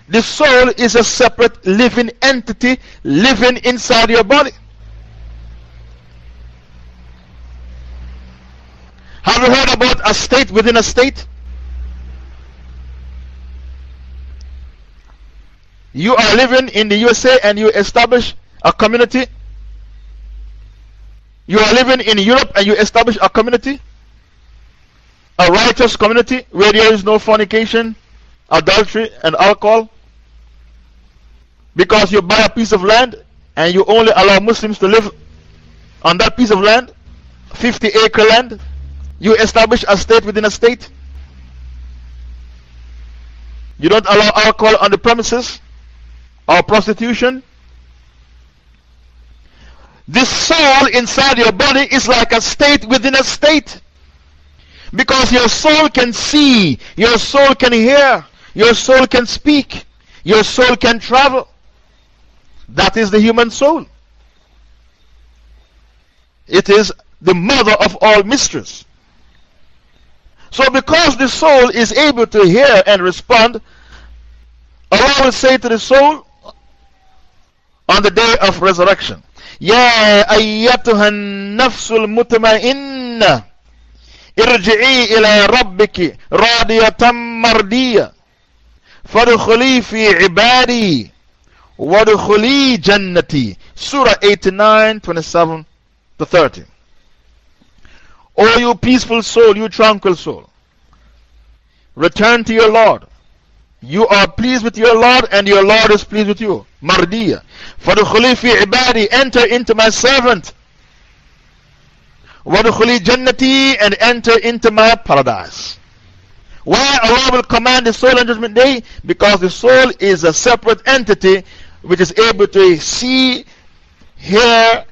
The soul is a separate living entity living inside your body. Have you heard about a state within a state? You are living in the USA and you establish a community you are living in Europe and you establish a community, a righteous community where there is no fornication, adultery, and alcohol. Because you buy a piece of land and you only allow Muslims to live on that piece of land, 50 acre land. You establish a state within a state. You don't allow alcohol on the premises or prostitution. This soul inside your body is like a state within a state. Because your soul can see, your soul can hear, your soul can speak, your soul can travel. That is the human soul. It is the mother of all mysteries. So, because the soul is able to hear and respond, Allah will say to the soul on the day of resurrection, Ya ayyatuhan nafsul mutmainna. ارجعِي إلى ربكِ radiyatan mardiya. Fadkhuli fi ibadi. Wadkhuli jannati. Surah 89, 27 to 30. O you peaceful soul, you tranquil soul. Return to your Lord. You are pleased with your Lord and your Lord is pleased with you. Mardiya. Fadkhuli fi ibadi. Enter into my servant. وَدُخُلِي jannati And enter into my paradise. Why Allah will command the soul on Judgment Day? Because the soul is a separate entity which is able to see, hear,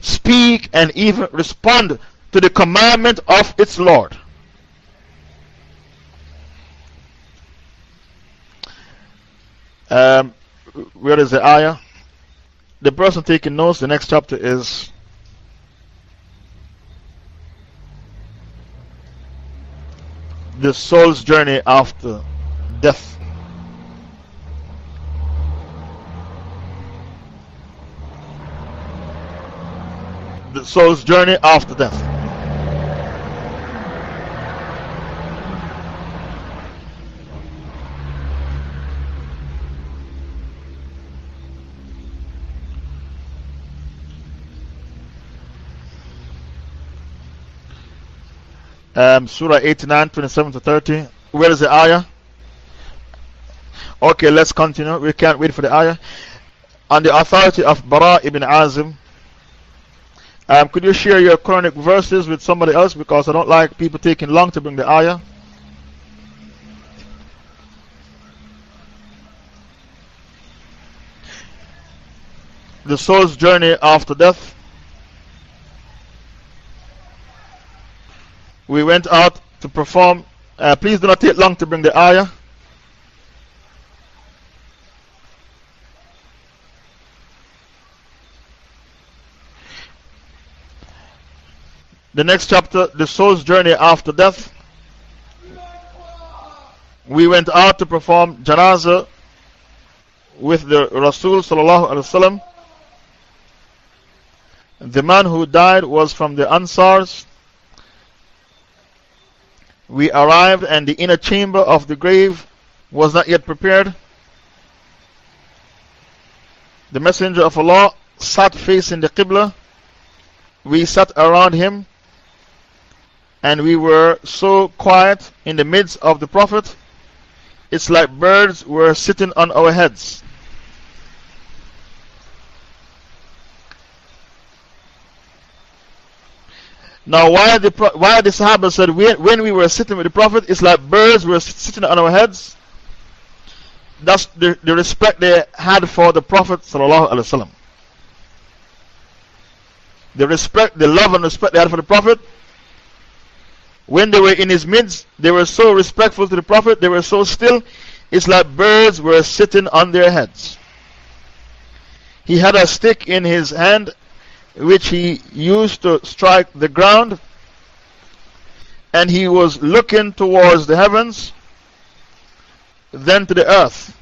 speak, and even respond to the commandment of its Lord. Um, where is the ayah? The person taking notes, the next chapter is. The soul's journey after death. The soul's journey after death. Um, Surah 89, 27 to 30. Where is the ayah? Okay, let's continue. We can't wait for the ayah. On the authority of Bara ibn Azib, um, could you share your Quranic verses with somebody else? Because I don't like people taking long to bring the ayah. The soul's journey after death. We went out to perform. Uh, please do not take long to bring the ayah. The next chapter, the soul's journey after death. We went out to perform janazah with the Rasul. The man who died was from the Ansars. We arrived, and the inner chamber of the grave was not yet prepared. The Messenger of Allah sat facing the Qibla. We sat around him and we were so quiet in the midst of the Prophet, it's like birds were sitting on our heads. Now, why the, why the Sahaba said when we were sitting with the Prophet, it's like birds were sitting on our heads? That's the, the respect they had for the Prophet. The respect, the love and respect they had for the Prophet when they were in his midst, they were so respectful to the Prophet, they were so still, it's like birds were sitting on their heads. He had a stick in his hand which he used to strike the ground, and he was looking towards the heavens, then to the earth.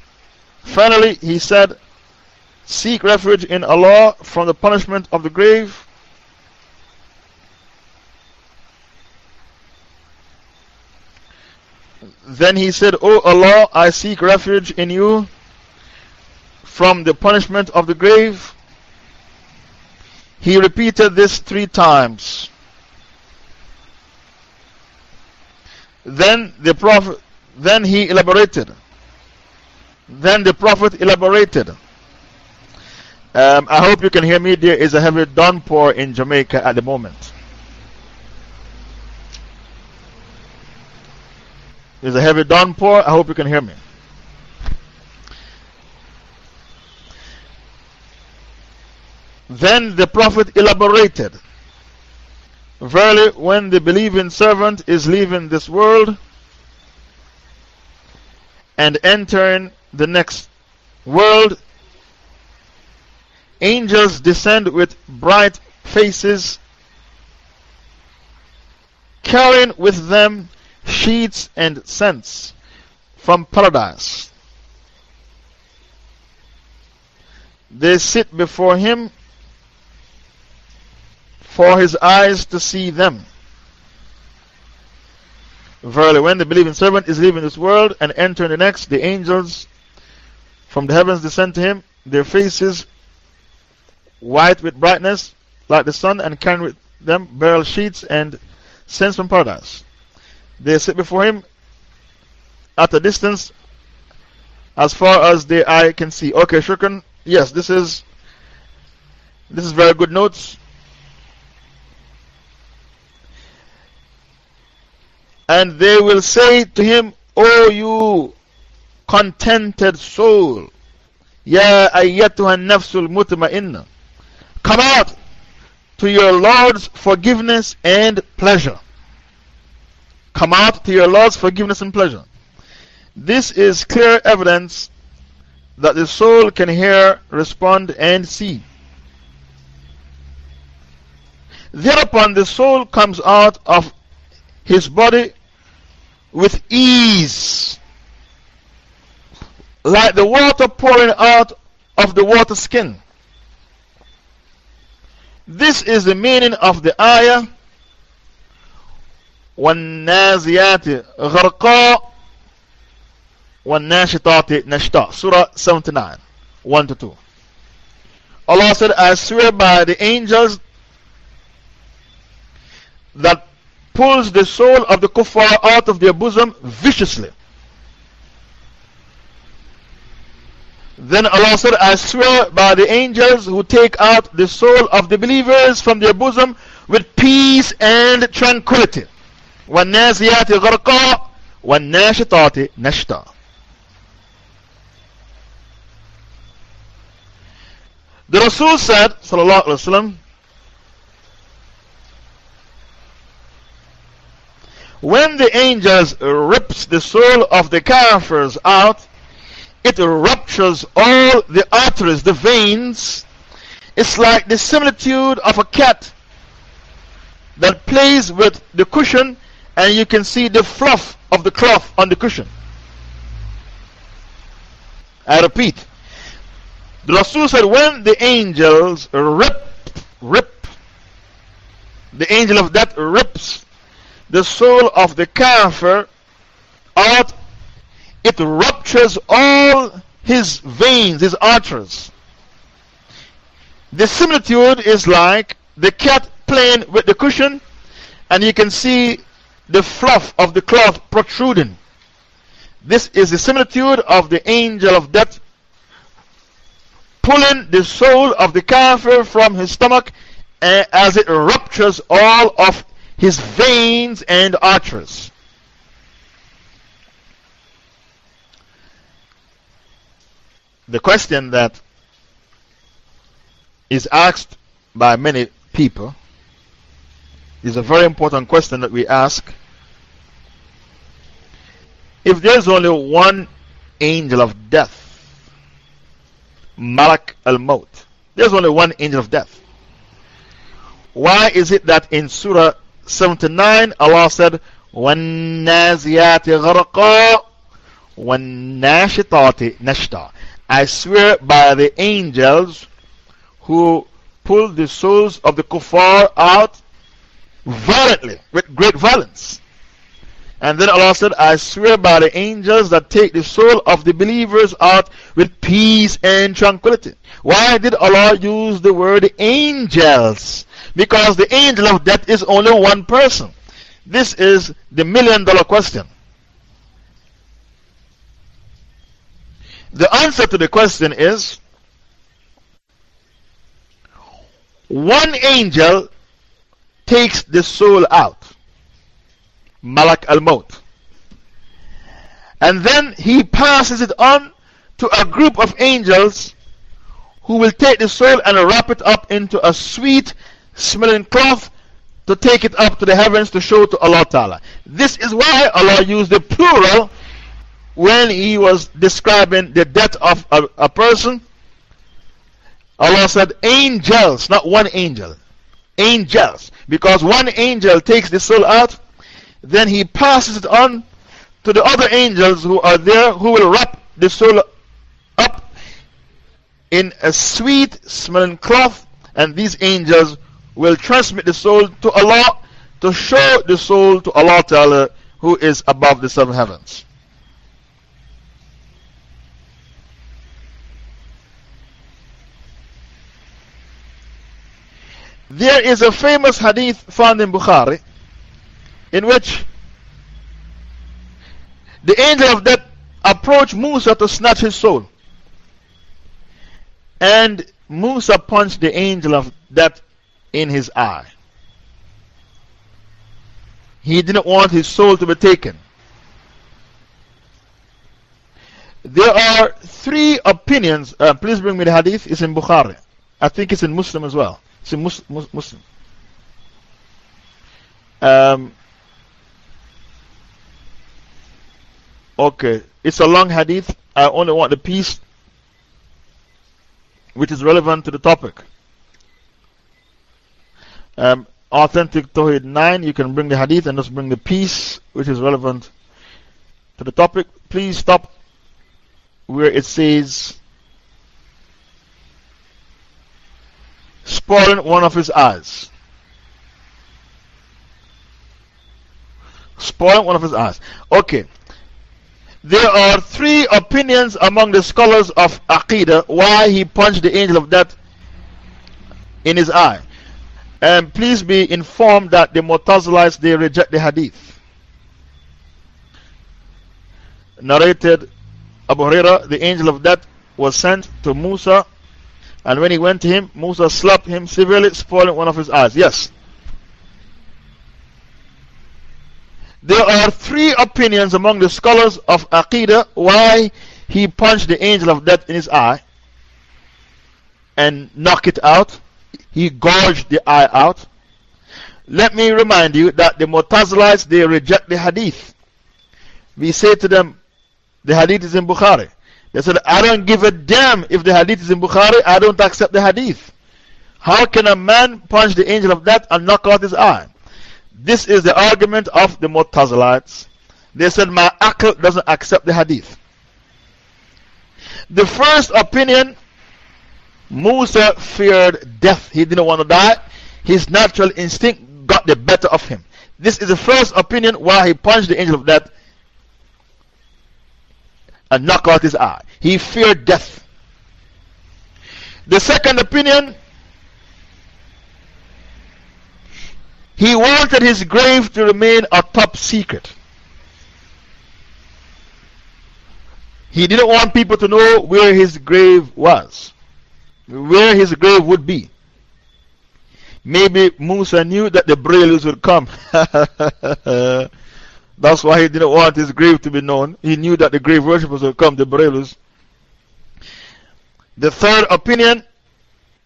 Finally, he said, Seek refuge in Allah from the punishment of the grave Then he said, O Allah, I seek refuge in you from the punishment of the grave. He repeated this three times. Then the Prophet, then he elaborated. Then the Prophet elaborated. Um, I hope you can hear me. There is a heavy downpour in Jamaica at the moment. There's a heavy downpour. I hope you can hear me. Then the Prophet elaborated Verily, when the believing servant is leaving this world and entering the next world, angels descend with bright faces, carrying with them sheets and scents from paradise. They sit before him for his eyes to see them. Verily, when the believing servant is leaving this world and entering the next, the angels from the heavens descend to him, their faces white with brightness like the sun, and carrying with them beryl sheets and scents from paradise. They sit before him at a distance as far as the eye can see. Okay, Shukran. Yes, this is, this is very good notes. And they will say to him, O you contented soul, Ya ayyatuha nafsul mutma'inna, come out to your Lord's forgiveness and pleasure. Come out to your Lord's forgiveness and pleasure. This is clear evidence that the soul can hear, respond, and see. Thereupon, the soul comes out of his body with ease, like the water pouring out of the water skin. This is the meaning of the ayah والنازيات غرقا والناشطات نشطا Surah 79 1 to 2 Allah said I swear by the angels that pulls the soul of the kuffar out of their bosom viciously Then Allah said, I swear by the angels who take out the soul of the believers from their bosom with peace and tranquility. وَالنَّازِيَاتِ غَرْقًا وَالنَّاشِطَاتِ نَشْطًا The Rasul said, Sallallahu Alaihi Wasallam, when the angels rips the soul of the kafirs out, it ruptures all the arteries, the veins. It's like the similitude of a cat that plays with the cushion and you can see the fluff of the cloth on the cushion. I repeat, the Rasul said, when the angels rip, rip, the angel of death rips the soul of the kafir out it ruptures all his veins, his arteries. The similitude is like the cat playing with the cushion, and you can see the fluff of the cloth protruding. This is the similitude of the angel of death pulling the soul of the kafir from his stomach eh, as it ruptures all of his veins and arteries. the question that is asked by many people is a very important question that we ask. If there's only one angel of death, Malak al Maut, there's only one angel of death. Why is it that in Surah 79 Allah said, وَالنَّازِيَاتِ غَرَقًا وَالنَّاشِطَاتِ نَشْطًا I swear by the angels who pulled the souls of the kuffar out violently, with great violence. And then Allah said, I swear by the angels that take the soul of the believers out with peace and tranquility. Why did Allah use the word angels? Because the angel of death is only one person. This is the million dollar question. The answer to the question is one angel takes the soul out, Malak al Maut, and then he passes it on to a group of angels who will take the soul and wrap it up into a sweet smelling cloth to take it up to the heavens to show to Allah Ta'ala. This is why Allah used the plural when he was describing the death of a, a person, Allah said angels, not one angel. Angels. Because one angel takes the soul out, then he passes it on to the other angels who are there who will wrap the soul up in a sweet smelling cloth, and these angels will transmit the soul to Allah to show the soul to Allah Ta'ala who is above the seven heavens. There is a famous hadith found in Bukhari in which the angel of death approached Musa to snatch his soul. And Musa punched the angel of death in his eye. He didn't want his soul to be taken. There are three opinions. Uh, please bring me the hadith. It's in Bukhari. I think it's in Muslim as well. It's in mus mus Muslim. Um, okay, it's a long hadith. I only want the piece which is relevant to the topic. Um, authentic Tawheed 9, you can bring the hadith and just bring the piece which is relevant to the topic. Please stop where it says spoiling one of his eyes. Spoiling one of his eyes. Okay. There are three opinions among the scholars of Aqidah why he punched the angel of death in his eye. And please be informed that the Mu'tazilites they reject the hadith. Narrated Abu Huraira, the angel of death was sent to Musa, and when he went to him, Musa slapped him severely, spoiling one of his eyes. Yes. There are three opinions among the scholars of Aqidah why he punched the angel of death in his eye and knocked it out. He gouged the eye out. Let me remind you that the Mu'tazilites, they reject the hadith. We say to them, the hadith is in Bukhari. They said, I don't give a damn if the hadith is in Bukhari, I don't accept the hadith. How can a man punch the angel of death and knock out his eye? This is the argument of the Mu'tazilites. They said, My akal doesn't accept the hadith. The first opinion, Musa feared death. He didn't want to die. His natural instinct got the better of him. This is the first opinion why he punched the angel of death and knocked out his eye. He feared death. The second opinion, he wanted his grave to remain a top secret. He didn't want people to know where his grave was, where his grave would be. Maybe Musa knew that the Barelvis would come. That's why he didn't want his grave to be known. He knew that the grave worshippers would come, the Barelvis. The third opinion,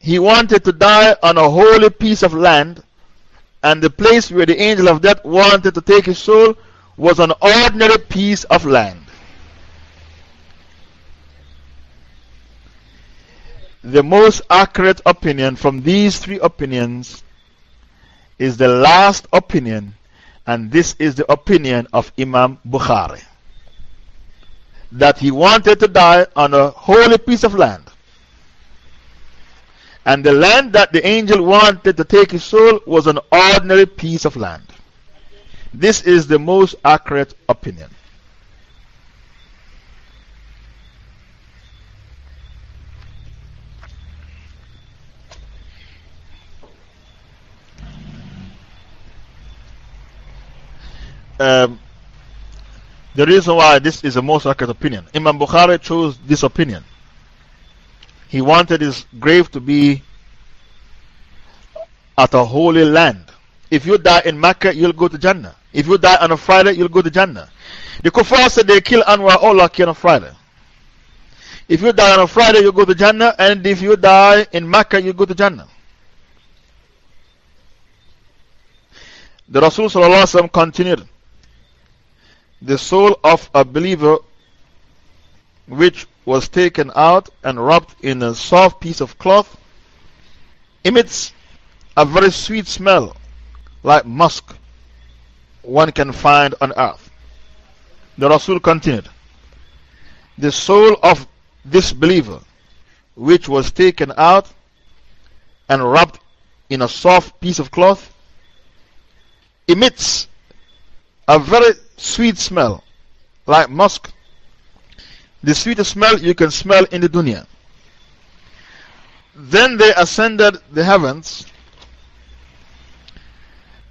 he wanted to die on a holy piece of land, and the place where the angel of death wanted to take his soul was an ordinary piece of land. The most accurate opinion from these three opinions is the last opinion, and this is the opinion of Imam Bukhari. That he wanted to die on a holy piece of land. And the land that the angel wanted to take his soul was an ordinary piece of land. This is the most accurate opinion. Um, the reason why this is the most accurate opinion. Imam Bukhari chose this opinion. He wanted his grave to be at a holy land. If you die in Mecca, you'll go to Jannah. If you die on a Friday, you'll go to Jannah. The Kuffar said they kill Anwar Awlaki on a Friday. If you die on a Friday, you go to Jannah, and if you die in Mecca, you go to Jannah. The Rasul continued the soul of a believer which was taken out and wrapped in a soft piece of cloth emits a very sweet smell like musk one can find on earth. The Rasul continued, The soul of this believer which was taken out and wrapped in a soft piece of cloth emits a very sweet smell, like musk. The sweetest smell you can smell in the dunya. Then they ascended the heavens,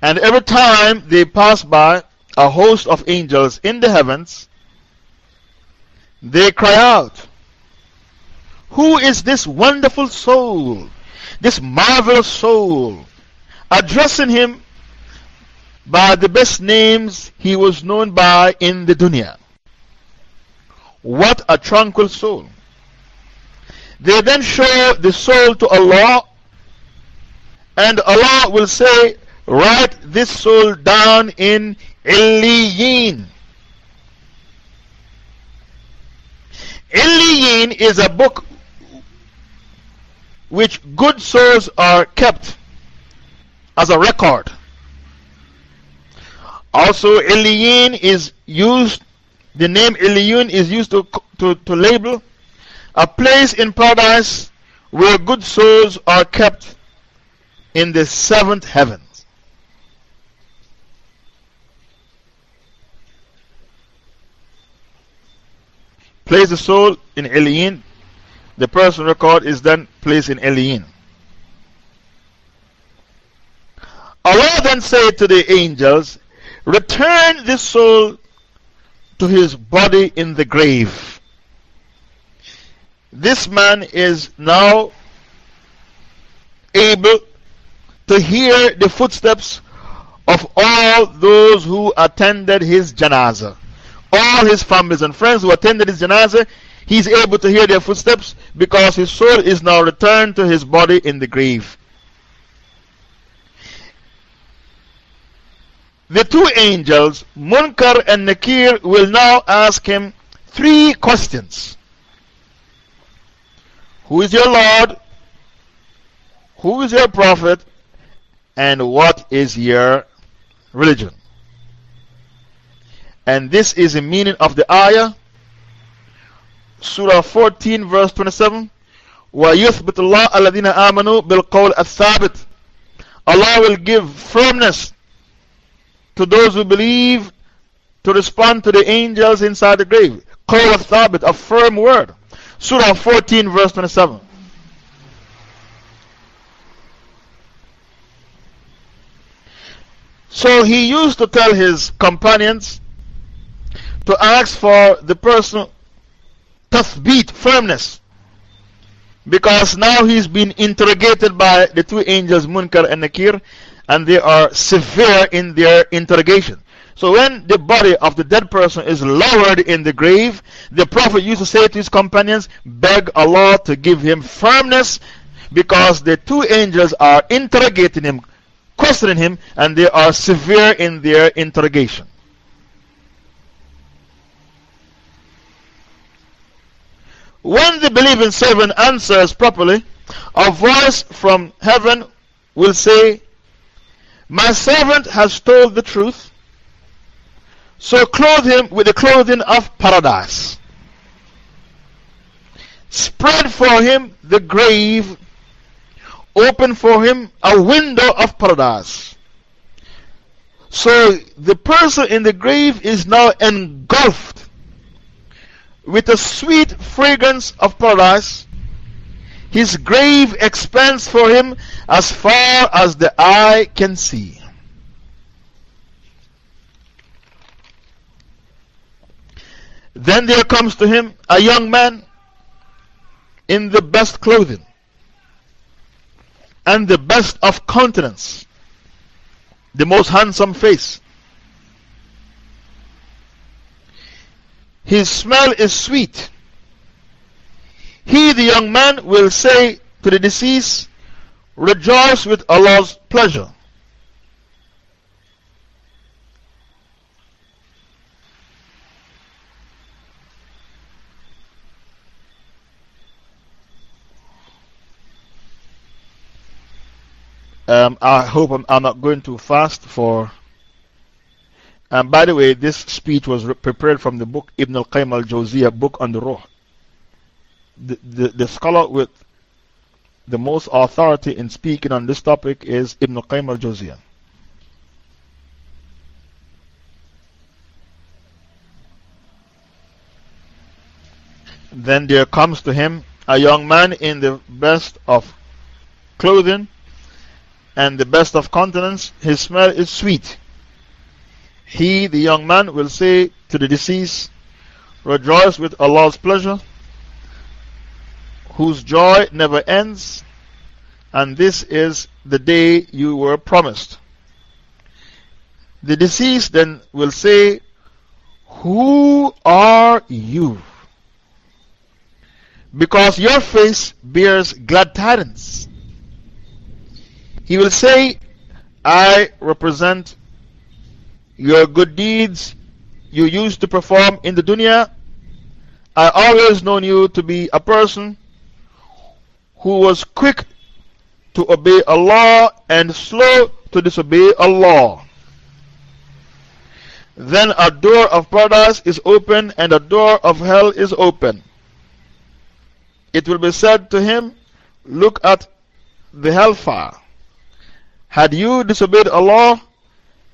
and every time they passed by a host of angels in the heavens, they cry out, Who is this wonderful soul, this marvelous soul? Addressing him by the best names he was known by in the dunya. What a tranquil soul. They then show the soul to Allah, and Allah will say, Write this soul down in Illiyin. Illiyin is a book which good souls are kept as a record. Also, Illiyin is used, the name Illiyin is used to, to, to label a place in paradise where good souls are kept in the seventh heavens. Place the soul in Illiyin, the person record is then placed in Illiyin. Allah then said to the angels, Return this soul to his body in the grave. this man is now able to hear the footsteps of all those who attended his janazah. All his families and friends who attended his janazah, he's able to hear their footsteps because his soul is now returned to his body in the grave. The two angels, Munkar and Nakir, will now ask him three questions Who is your Lord? Who is your Prophet? And what is your religion? And this is the meaning of the ayah. Surah 14, verse 27. وَيُثْبِتُ اللَّهُ الَّذِينَ آمَنُوا بِالْقَوْلِ الثَّابِتِ Allah will give firmness to those who believe to respond to the angels inside the grave. Qawl al-thabit, a firm word. Surah 14, verse 27. So he used to tell his companions to ask for the personal tathbeet, firmness. Because now he's been interrogated by the two angels, Munkar and Nakir, and they are severe in their interrogation. So when the body of the dead person is lowered in the grave, the Prophet used to say to his companions, Beg Allah to give him firmness because the two angels are interrogating him, questioning him, and they are severe in their interrogation. When the believing servant answers properly, a voice from heaven will say, My servant has told the truth, so clothe him with the clothing of paradise. Spread for him the grave, open for him a window of paradise. So the person in the grave is now engulfed with a sweet fragrance of paradise. His grave expands for him as far as the eye can see. Then there comes to him a young man in the best clothing and the best of countenance, the most handsome face, His smell is sweet. He, the young man, will say to the deceased, Rejoice with Allah's pleasure. Um, I hope I'm, I'm not going too fast for and by the way, this speech was prepared from the book Ibn al Qayyim al Jawziyah, book on the Ruh. The, the, the scholar with the most authority in speaking on this topic is Ibn Qayyim al Jawziyah. Then there comes to him a young man in the best of clothing and the best of countenance. His smell is sweet. He, the young man, will say to the deceased, Rejoice with Allah's pleasure, whose joy never ends, and this is the day you were promised. The deceased then will say, Who are you? Because your face bears glad tidings. He will say, I represent your good deeds you used to perform in the dunya. I always known you to be a person who was quick to obey Allah and slow to disobey Allah. Then a door of paradise is open and a door of hell is open. It will be said to him, Look at the hellfire. Had you disobeyed Allah,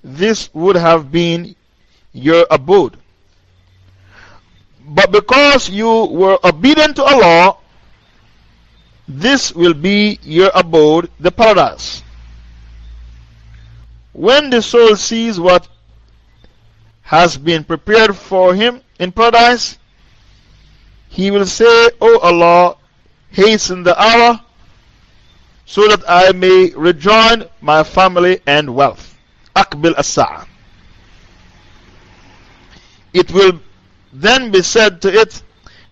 this would have been your abode. But because you were obedient to Allah, this will be your abode, the paradise. When the soul sees what has been prepared for him in paradise, he will say, O Allah, hasten the hour so that I may rejoin my family and wealth. Akbil as It will then be said to it,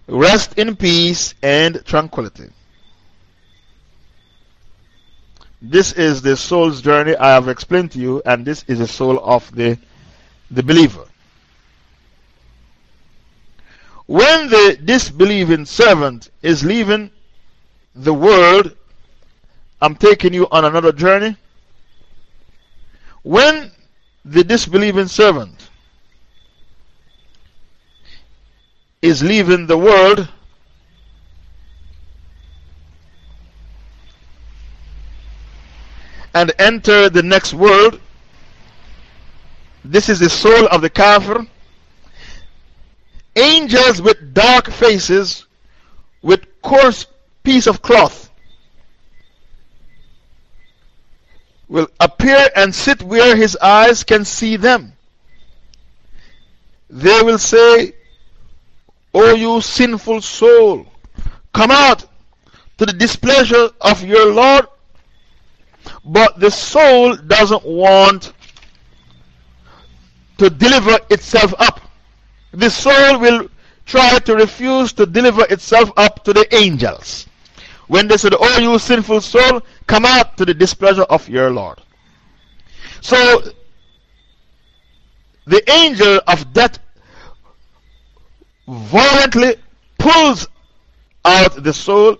Rest in peace and tranquility. This is the soul's journey I have explained to you, and this is the soul of the, the believer. When the disbelieving servant is leaving the world, I'm taking you on another journey. When the disbelieving servant is leaving the world, and enter the next world, this is the soul of the kafir angels with dark faces, with coarse piece of cloth, will appear and sit where his eyes can see them. They will say, O you sinful soul, come out to the displeasure of your Lord. But the soul doesn't want to deliver itself up the soul will try to refuse to deliver itself up to the angels. When they said, Oh, you sinful soul, come out to the displeasure of your Lord. So, the angel of death violently pulls out the soul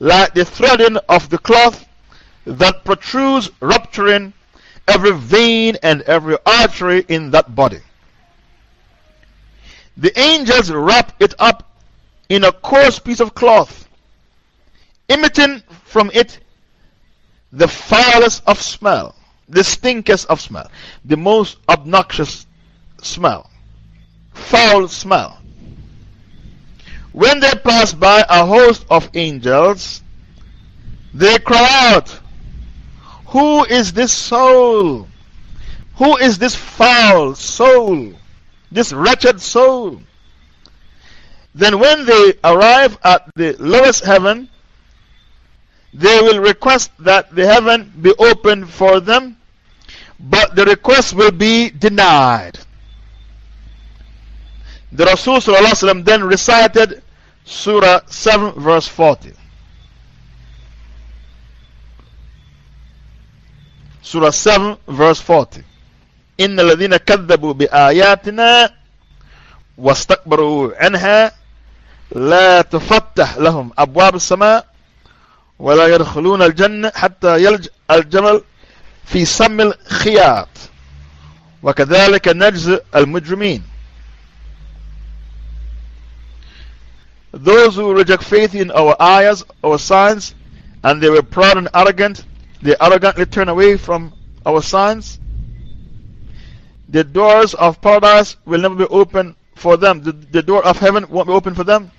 like the threading of the cloth that protrudes, rupturing every vein and every artery in that body. The angels wrap it up in a coarse piece of cloth, emitting from it the foulest of smell, the stinkest of smell, the most obnoxious smell, foul smell. When they pass by a host of angels, they cry out, Who is this soul? Who is this foul soul? this wretched soul. Then, when they arrive at the lowest heaven, they will request that the heaven be opened for them, but the request will be denied. The Rasul then recited Surah 7, verse 40. Surah 7, verse 40. إن الذين كذبوا بآياتنا واستكبروا عنها لا تفتح لهم أبواب السماء ولا يدخلون الجنة حتى يلج الجمل في سم الخياط وكذلك نجزي المجرمين Those who reject faith in our ayahs, our signs, and they were proud and arrogant, they arrogantly turn away from our signs. The doors of paradise will never be open for them. The, the door of heaven won't be open for them.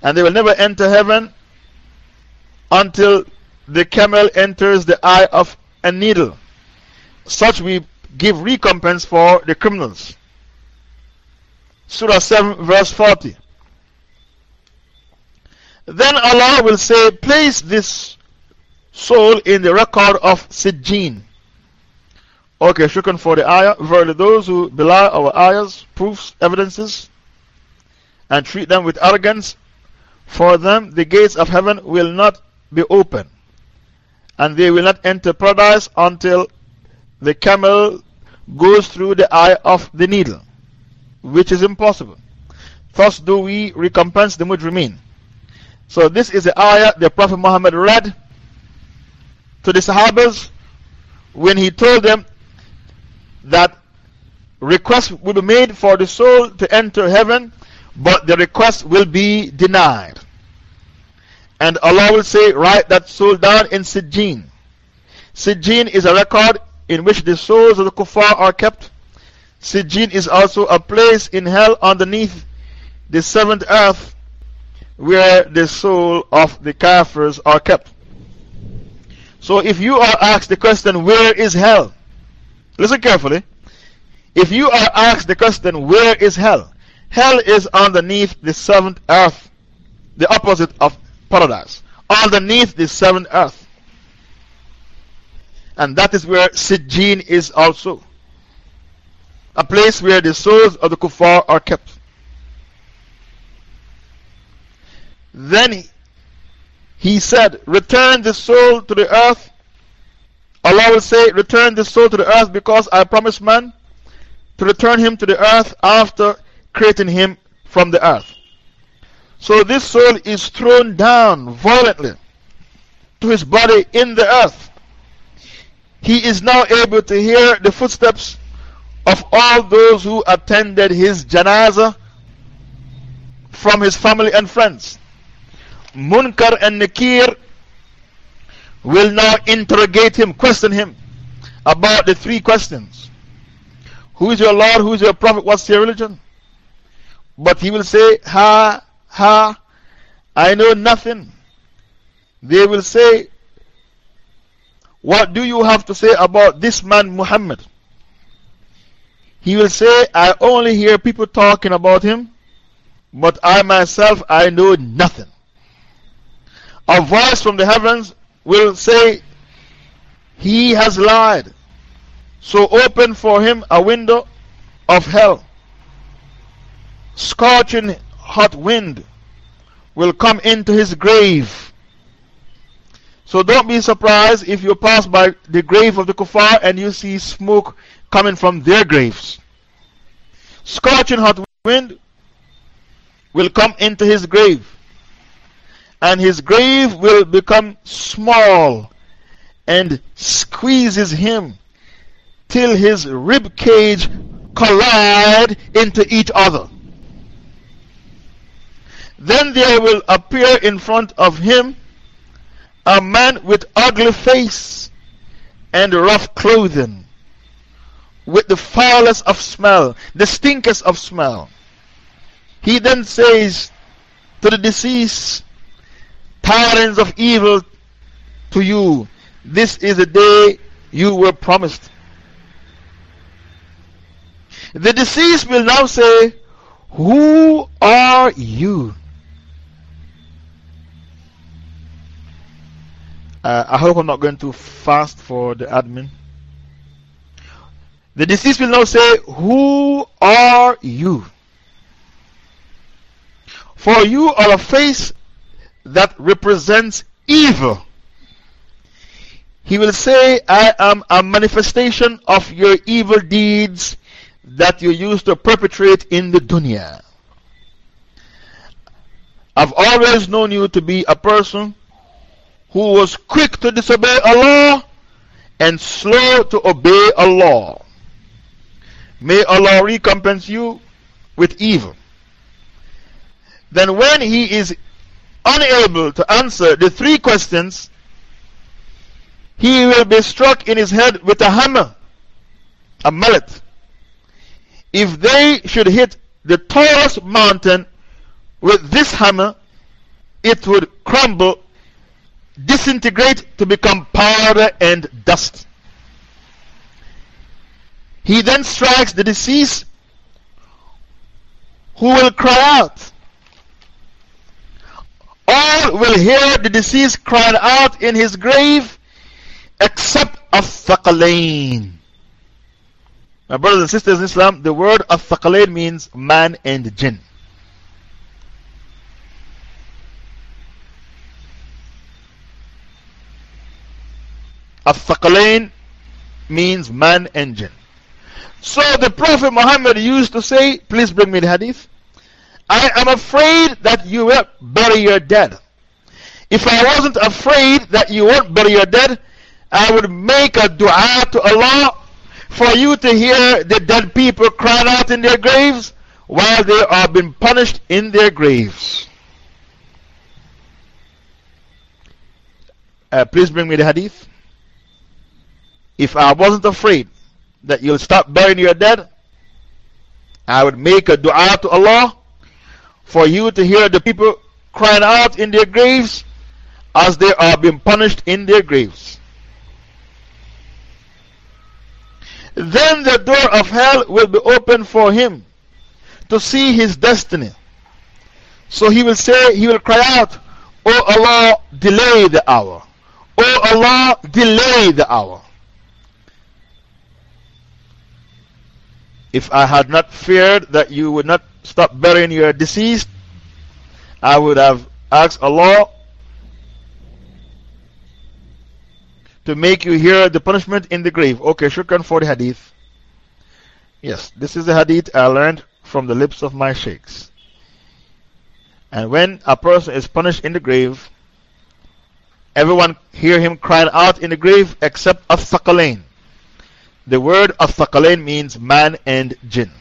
And they will never enter heaven until the camel enters the eye of a needle. Such we give recompense for the criminals. Surah 7, verse 40. Then Allah will say, Place this soul in the record of Sijjin. Okay, shukran for the ayah. Verily, those who belie our ayahs, proofs, evidences, and treat them with arrogance, for them the gates of heaven will not be open, and they will not enter paradise until the camel goes through the eye of the needle, which is impossible. Thus do we recompense the mujrimeen. So, this is the ayah the Prophet Muhammad read to the Sahabas when he told them that request will be made for the soul to enter heaven, but the request will be denied. And Allah will say, Write that soul down in Sijin. Sijin is a record in which the souls of the kuffar are kept. Sijin is also a place in hell underneath the seventh earth where the soul of the kafirs are kept. So if you are asked the question, Where is hell? Listen carefully. If you are asked the question, where is hell? Hell is underneath the seventh earth, the opposite of paradise, underneath the seventh earth. And that is where Sijin is also. A place where the souls of the kuffar are kept. Then he, said, Return the soul to the earth. Allah will say, Return the soul to the earth because I promised man to return him to the earth after creating him from the earth. So this soul is thrown down violently to his body in the earth. He is now able to hear the footsteps of all those who attended his janazah from his family and friends. Munkar and Nakir will now interrogate him, question him about the three questions Who is your Lord? Who is your Prophet? What's your religion? But he will say, Ha, ha, I know nothing. They will say, What do you have to say about this man Muhammad? He will say, I only hear people talking about him, but I myself, I know nothing. A voice from the heavens will say, He has lied. So open for him a window of hell. Scorching hot wind will come into his grave. So don't be surprised if you pass by the grave of the kuffar and you see smoke coming from their graves. Scorching hot wind will come into his grave, and his grave will become small and squeezes him till his rib cage collide into each other. Then there will appear in front of him a man with ugly face and rough clothing with the foulest of smell, the stinkest of smell. He then says to the deceased, Tidings of evil to you. This is the day you were promised. The deceased will now say, Who are you? Uh, I hope I'm not going too fast for the admin. The deceased will now say, Who are you? For you are a face that represents evil. He will say, I am a manifestation of your evil deeds that you used to perpetrate in the dunya. I've always known you to be a person who was quick to disobey Allah and slow to obey Allah. May Allah recompense you with evil. Then, when he is unable to answer the three questions, he will be struck in his head with a hammer, a mallet. If they should hit the tallest mountain with this hammer, it would crumble, disintegrate to become powder and dust. He then strikes the deceased who will cry out. All will hear the deceased crying out in his grave except Athaqalain. My brothers and sisters in Islam, the word Athaqalain means man and jinn. Athaqalain means man and jinn. So the Prophet Muhammad used to say, please bring me the hadith. I am afraid that you will bury your dead. If I wasn't afraid that you won't bury your dead, I would make a dua to Allah for you to hear the dead people crying out in their graves while they are being punished in their graves. Uh, please bring me the hadith. If I wasn't afraid that you'll stop burying your dead, I would make a dua to Allah for you to hear the people crying out in their graves as they are being punished in their graves. Then the door of hell will be opened for him to see his destiny. So he will say, he will cry out, Oh Allah, delay the hour. Oh Allah, delay the hour. If I had not feared that you would not stop burying your deceased, I would have asked Allah to make you hear the punishment in the grave. Okay, shukran for the hadith. Yes, this is the hadith I learned from the lips of my sheikhs. And when a person is punished in the grave, everyone hear him crying out in the grave except As-Sakalain. The word As-Sakalain means man and jinn.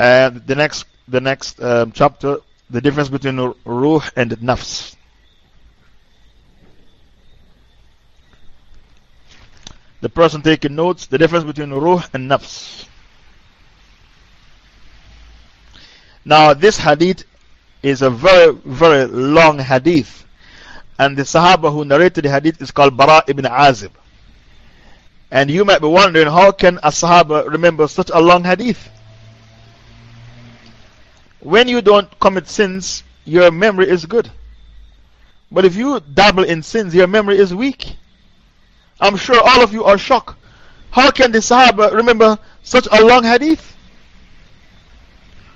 The next, the next um, chapter, the difference between ruh and nafs. The person taking notes, the difference between ruh and nafs. Now, this hadith is a very, very long hadith. And the Sahaba who narrated the hadith is called Bara ibn Azib. And you might be wondering, how can a Sahaba remember such a long hadith? When you don't commit sins, your memory is good. But if you dabble in sins, your memory is weak. I'm sure all of you are shocked. How can the Sahaba remember such a long hadith?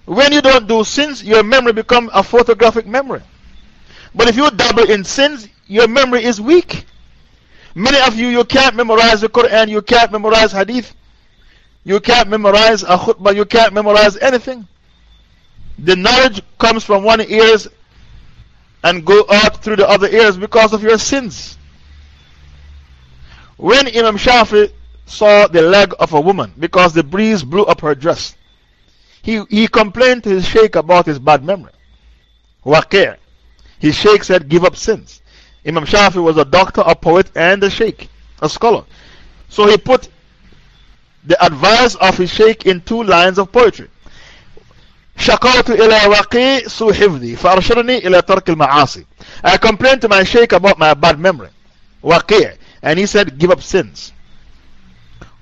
When you don't do sins, your memory becomes a photographic memory. But if you dabble in sins, your memory is weak. Many of you, you can't memorize the Quran, you can't memorize hadith, you can't memorize a khutbah, you can't memorize anything. The knowledge comes from one ears and go out through the other ears because of your sins. When Imam Shafi saw the leg of a woman because the breeze blew up her dress, he, he complained to his sheikh about his bad memory. Waki. His sheikh said, Give up sins. Imam Shafi was a doctor, a poet, and a sheikh, a scholar. So he put the advice of his sheikh in two lines of poetry. شكوت إلى وقي سوء حفظي فأرشدني إلى ترك المعاصي I complained to my sheikh about my bad memory وقيع and he said give up sins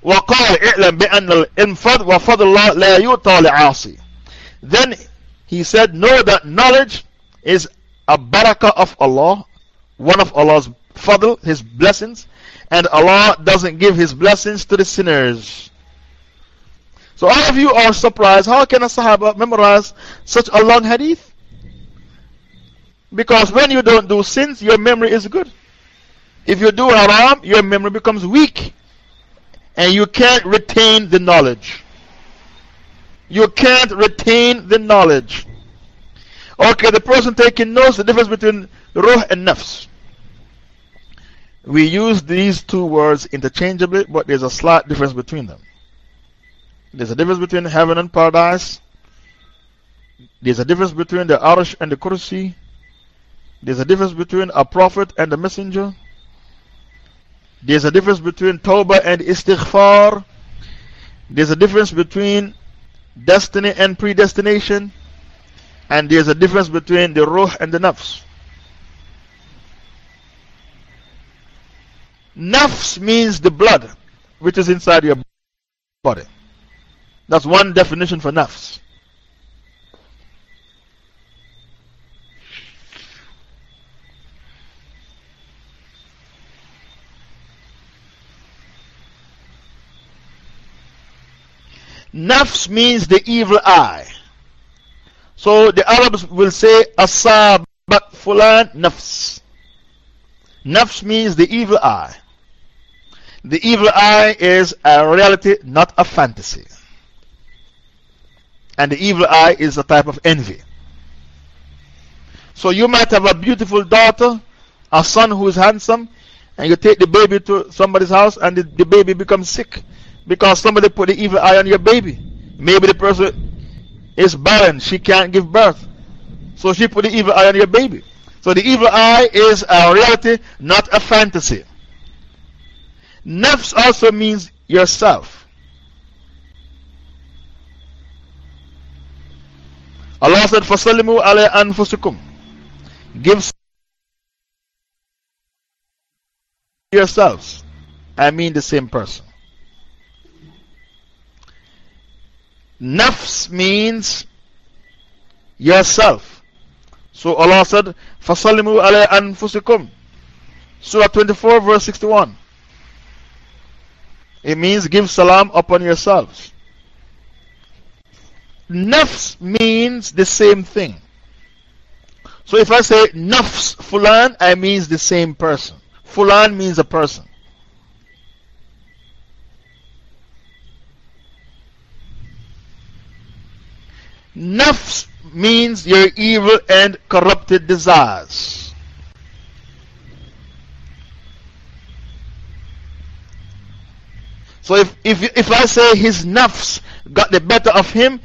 وقال اعلم بأن الانفض وفضل الله لا يؤتى لعاصي then he said know that knowledge is a barakah of Allah one of Allah's fadl his blessings and Allah doesn't give his blessings to the sinners so all of you are surprised. How can a Sahaba memorize such a long hadith? Because when you don't do sins, your memory is good. If you do haram, your memory becomes weak. And you can't retain the knowledge. You can't retain the knowledge. Okay, the person taking notes, the difference between ruh and nafs. We use these two words interchangeably, but there's a slight difference between them. There's a difference between heaven and paradise. There's a difference between the Arsh and the Kursi. There's a difference between a prophet and a messenger. There's a difference between Tawbah and Istighfar. There's a difference between destiny and predestination. And there's a difference between the Ruh and the Nafs. Nafs means the blood which is inside your body. That's one definition for nafs. Nafs means the evil eye. So the Arabs will say, Asabat fulan nafs. Nafs means the evil eye. The evil eye is a reality, not a fantasy. And the evil eye is a type of envy. So you might have a beautiful daughter, a son who is handsome, and you take the baby to somebody's house and the, the baby becomes sick because somebody put the evil eye on your baby. Maybe the person is barren, she can't give birth. So she put the evil eye on your baby. So the evil eye is a reality, not a fantasy. Nafs also means yourself. Allah said, Fasalimu ala anfusukum. Give yourselves. I mean the same person. Nafs means yourself. So Allah said, Fasalimu ala anfusikum. Surah 24, verse 61. It means give salam upon yourselves. Nafs means the same thing. So if I say nafs fulan, I means the same person. Fulan means a person. Nafs means your evil and corrupted desires. So if, if, if I say his nafs got the better of him,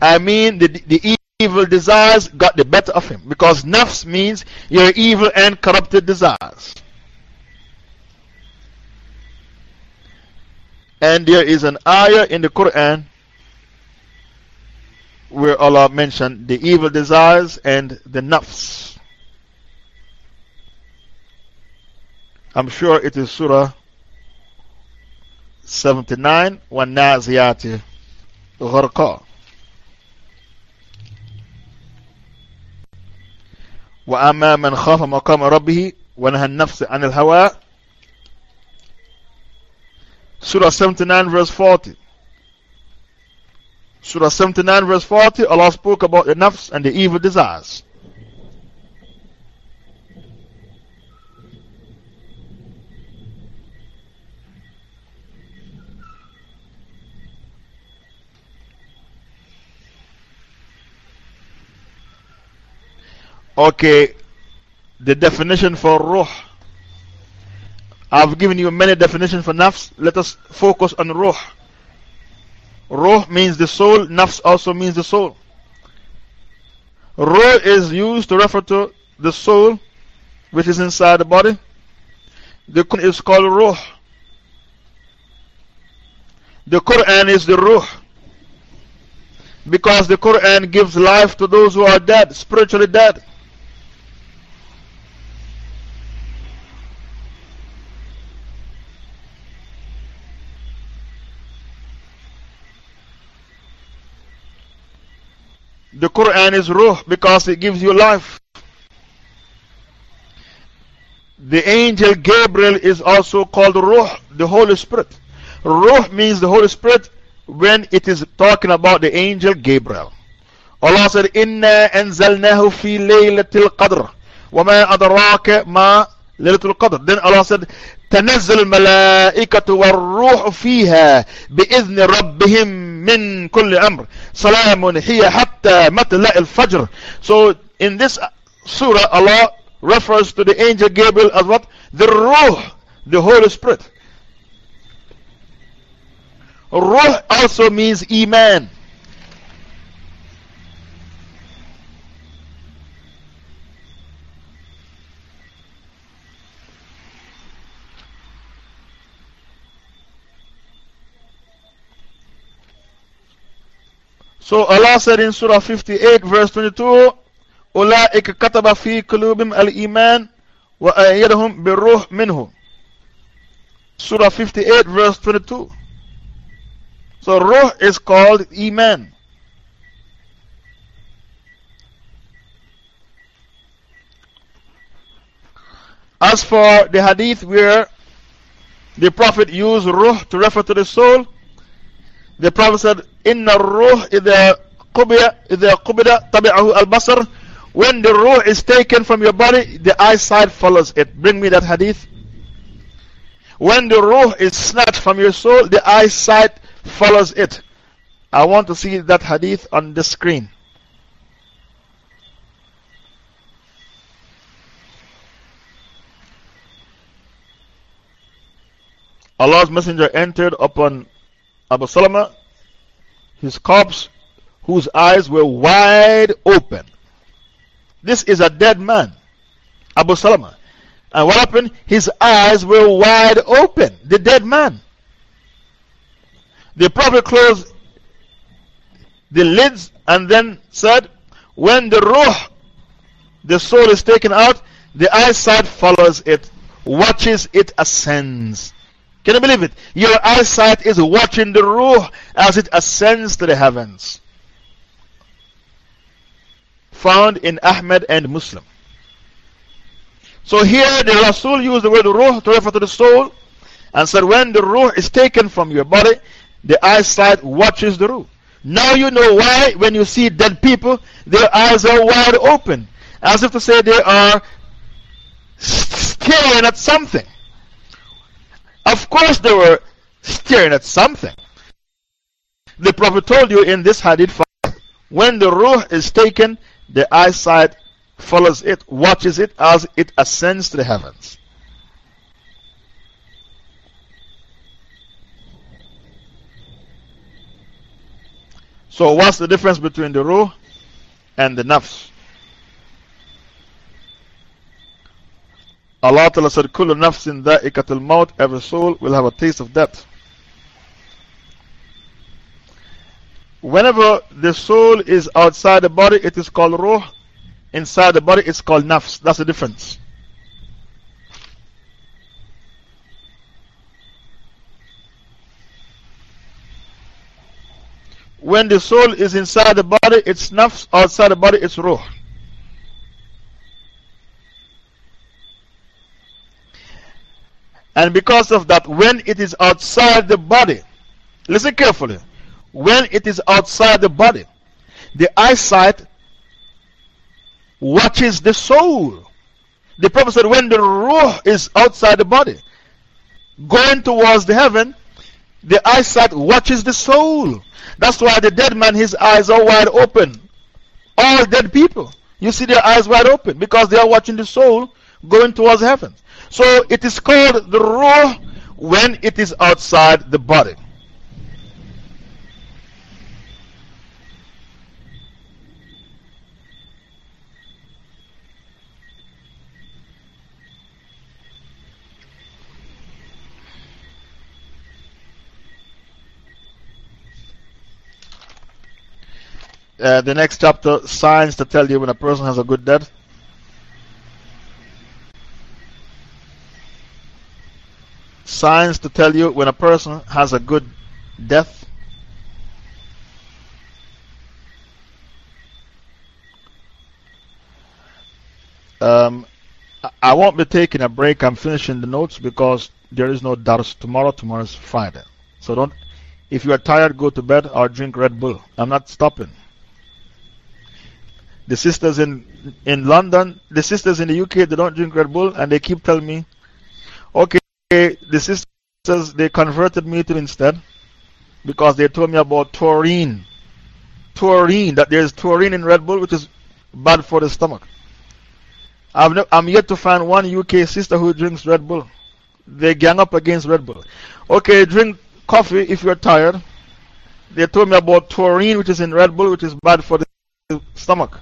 I mean the, the evil desires got the better of him. Because nafs means your evil and corrupted desires. And there is an ayah in the Quran where Allah mentioned the evil desires and the nafs. I'm sure it is Surah 79 وَالنَّازِيَاتِ غَرْقًا وأما من خاف مقام ربه ونهى النفس عن الهوى Surah 79 verse 40 Surah 79 verse 40 Allah spoke about the nafs and the evil desires Okay, the definition for ruh. I've given you many definitions for nafs. Let us focus on ruh. Ruh means the soul, nafs also means the soul. Ruh is used to refer to the soul which is inside the body. The Quran is called ruh. The Quran is the ruh. Because the Quran gives life to those who are dead, spiritually dead. The Quran is Ruh because it gives you life. The angel Gabriel is also called Ruh, the Holy Spirit. Ruh means the Holy Spirit when it is talking about the angel Gabriel. Allah said, Inna anzalnahu fi laylatil qadr. وما أدراك ما ليلة القدر. Then Allah said, تنزل الملائكة والروح فيها بإذن ربهم من كل أمر سلام هي حتى مطلع الفجر so in this surah Allah refers to the angel Gabriel as what? the Ruh the Holy Spirit Ruh also means Iman So Allah said in Surah 58, verse 22, أولئك كتب في قلوبهم الإيمان وأيدهم بالروح منه. Surah 58, verse 22. So Ruh is called Iman. As for the hadith where the Prophet used Ruh to refer to the soul, the Prophet said, Inna ruh idha qubida tabi'ahu al basar. When the ruh is taken from your body, the eyesight follows it. Bring me that hadith. When the ruh is snatched from your soul, the eyesight follows it. I want to see that hadith on the screen. Allah's Messenger entered upon Abu Salama, his corpse, whose eyes were wide open. This is a dead man, Abu Salama. And what happened? His eyes were wide open, the dead man. The Prophet closed the lids and then said, When the ruh, the soul is taken out, the eyesight follows it, watches it ascends. Can you believe it? Your eyesight is watching the Ruh as it ascends to the heavens. Found in Ahmed and Muslim. So here the Rasul used the word Ruh to refer to the soul and said, When the Ruh is taken from your body, the eyesight watches the Ruh. Now you know why, when you see dead people, their eyes are wide open, as if to say they are staring at something. Of course, they were staring at something. The Prophet told you in this hadith when the ruh is taken, the eyesight follows it, watches it as it ascends to the heavens. So, what's the difference between the ruh and the nafs? Allah Ta'ala said, Kullu nafsin da'ikatul maut, every soul will have a taste of death. Whenever the soul is outside the body, it is called ruh. Inside the body, it's called nafs. That's the difference. When the soul is inside the body, it's nafs. Outside the body, it's ruh. And because of that, when it is outside the body, listen carefully. When it is outside the body, the eyesight watches the soul. The Prophet said, when the ruh is outside the body, going towards the heaven, the eyesight watches the soul. That's why the dead man, his eyes are wide open. All dead people, you see their eyes wide open because they are watching the soul going towards heaven. So it is called the ruh when it is outside the body. Uh, the next chapter, signs to tell you when a person has a good death. Signs to tell you when a person has a good death. Um, I won't be taking a break. I'm finishing the notes because there is no dars tomorrow. Tomorrow is Friday. So don't, if you are tired, go to bed or drink Red Bull. I'm not stopping the sisters in, in London, the sisters in the UK, they don't drink Red Bull, and they keep telling me, okay, the sisters, they converted me to instead because they told me about taurine. Taurine, that there's taurine in Red Bull, which is bad for the stomach. I've no, I'm yet to find one UK sister who drinks Red Bull. They gang up against Red Bull. Okay, drink coffee if you're tired. They told me about taurine, which is in Red Bull, which is bad for the stomach.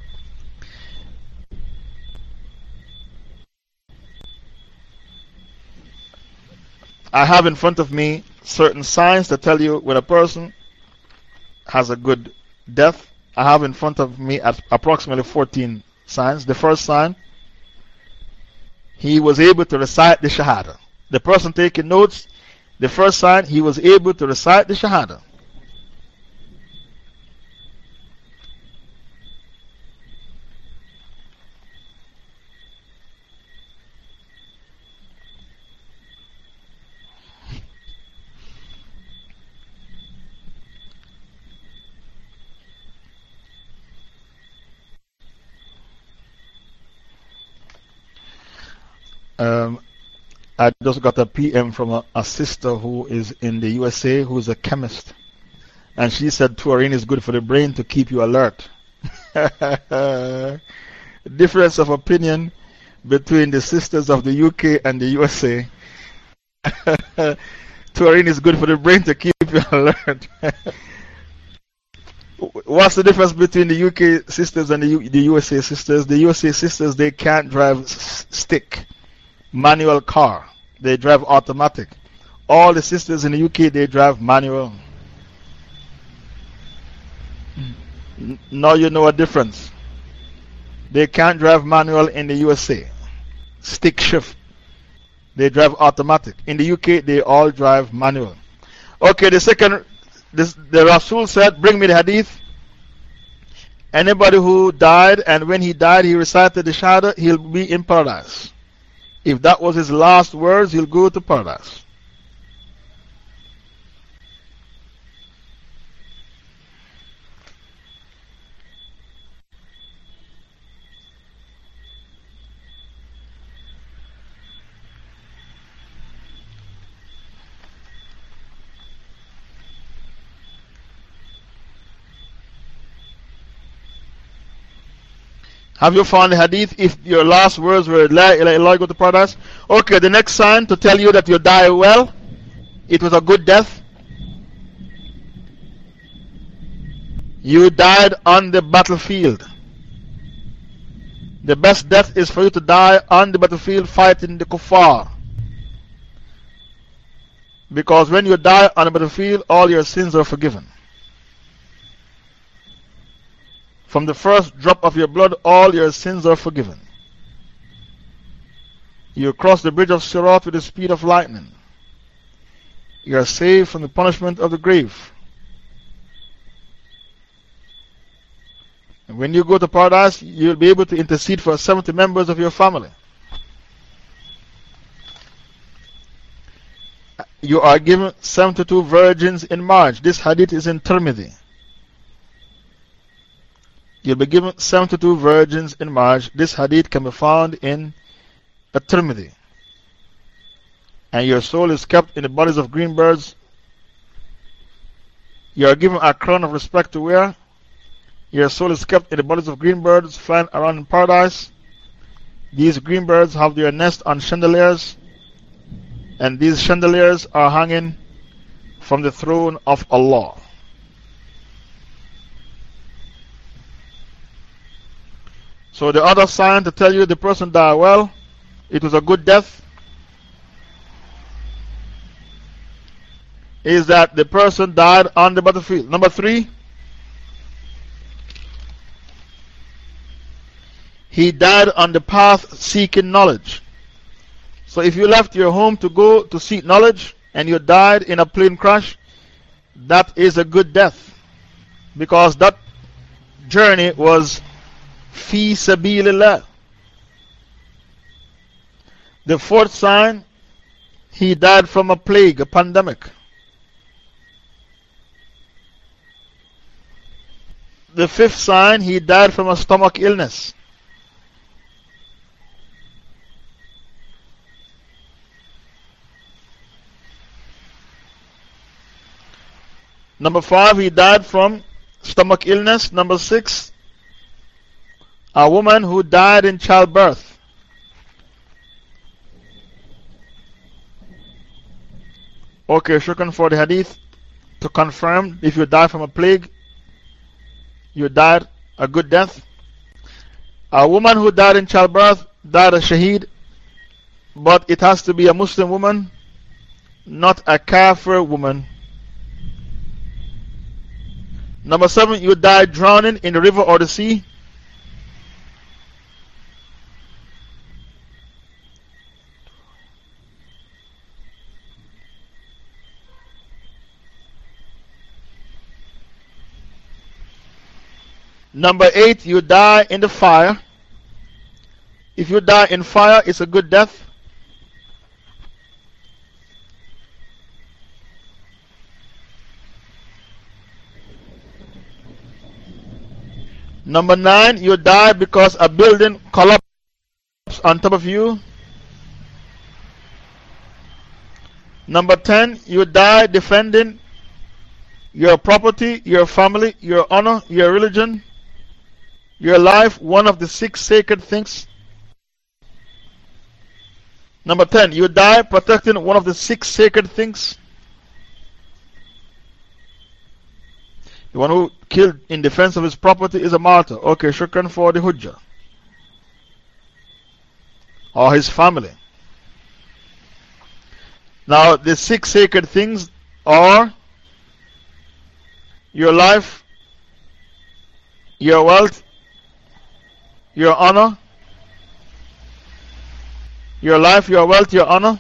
I have in front of me certain signs that tell you when a person has a good death. I have in front of me approximately 14 signs. The first sign, he was able to recite the Shahada. The person taking notes, the first sign, he was able to recite the Shahada. Um, I just got a PM from a, a, sister who is in the USA who is a chemist. And she said taurine is good for the brain to keep you alert. Difference of opinion between the sisters of the UK and the USA. taurine is good for the brain to keep you alert. What's the difference between the UK sisters and the, U the USA sisters? The USA sisters, they can't drive stick manual car. They drive automatic. All the sisters in the UK, they drive manual. Now you know a difference. They can't drive manual in the USA. Stick shift. they drive automatic. In the UK, they all drive manual. Okay, the second, this, the Rasul said, Bring me the hadith. Anybody who died and when he died he recited the Shahada, he'll be in paradise. If that was his last words, he'll go to paradise. Have you found the hadith? If your last words were La ilaha illallah, go to paradise. Okay, the next sign to tell you that you die well, it was a good death. You died on the battlefield. The best death is for you to die on the battlefield fighting the kuffar. Because when you die on the battlefield, all your sins are forgiven. From the first drop of your blood, all your sins are forgiven. You cross the bridge of Sirat with the speed of lightning. You are saved from the punishment of the grave. And when you go to paradise, you'll be able to intercede for 70 members of your family. You are given 72 virgins in marriage. This hadith is in Tirmidhi. You'll be given 72 virgins in marriage. This hadith can be found in the Tirmidhi. And your soul is kept in the bodies of green birds. You are given a crown of respect to wear. Your soul is kept in the bodies of green birds flying around in paradise. These green birds have their nest on chandeliers, and these chandeliers are hanging from the throne of Allah. So, the other sign to tell you the person died well, it was a good death, is that the person died on the battlefield. Number three, he died on the path seeking knowledge. So, if you left your home to go to seek knowledge and you died in a plane crash, that is a good death because that journey was fi sabilillah. The fourth sign, he died from a plague, a pandemic. The fifth sign, he died from a stomach illness. Number five, he died from stomach illness. Number six, a woman who died in childbirth. Okay, shukran for the hadith to confirm if you die from a plague, you died a good death. A woman who died in childbirth died a shaheed, but it has to be a Muslim woman, not a kafir woman. Number seven, you died drowning in the river or the sea. Number eight, you die in the fire. If you die in fire, it's a good death. Number nine, you die because a building collapses on top of you. Number 10, you die defending your property, your family, your honor, your religion your life one of the six sacred things? Number 10, you die protecting one of the six sacred things. The one who killed in defense of his property is a martyr. Okay, shukran for the Hujjah. Or his family. Now, the six sacred things are your life, your wealth, your honor, your life, your wealth, your honor,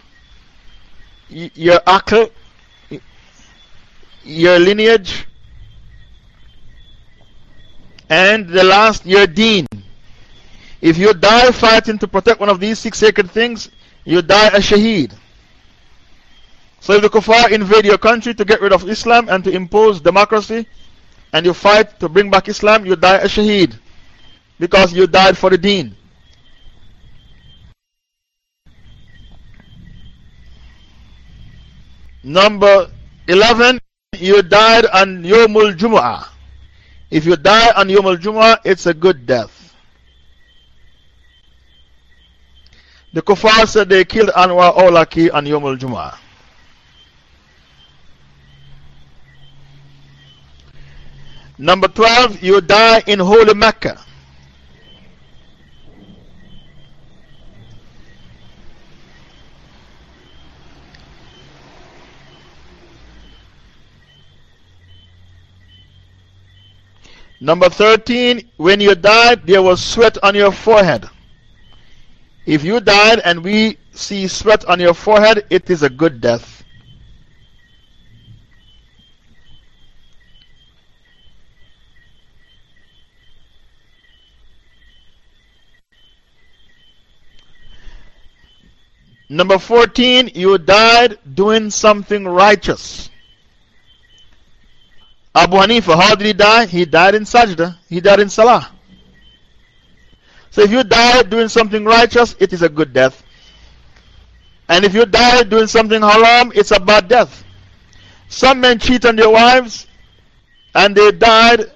your akhl, your lineage, and the last, your deen. If you die fighting to protect one of these six sacred things, you die a shaheed. So if the kuffar invade your country to get rid of Islam and to impose democracy, and you fight to bring back Islam, you die a shaheed. Because you died for the deen. Number 11, you died on Yomul Jumu'ah. If you die on Yomul Jumu'ah, it's a good death. The kuffar said they killed Anwar Awlaki on Yomul Jumu'ah. Number 12, you die in Holy Mecca. Number 13, when you died, there was sweat on your forehead. If you died and we see sweat on your forehead, it is a good death. Number 14, you died doing something righteous. Abu Hanifa, how did he die? He died in sajda, he died in salah. So if you die doing something righteous, it is a good death. And if you die doing something haram, it's a bad death. Some men cheat on their wives and they died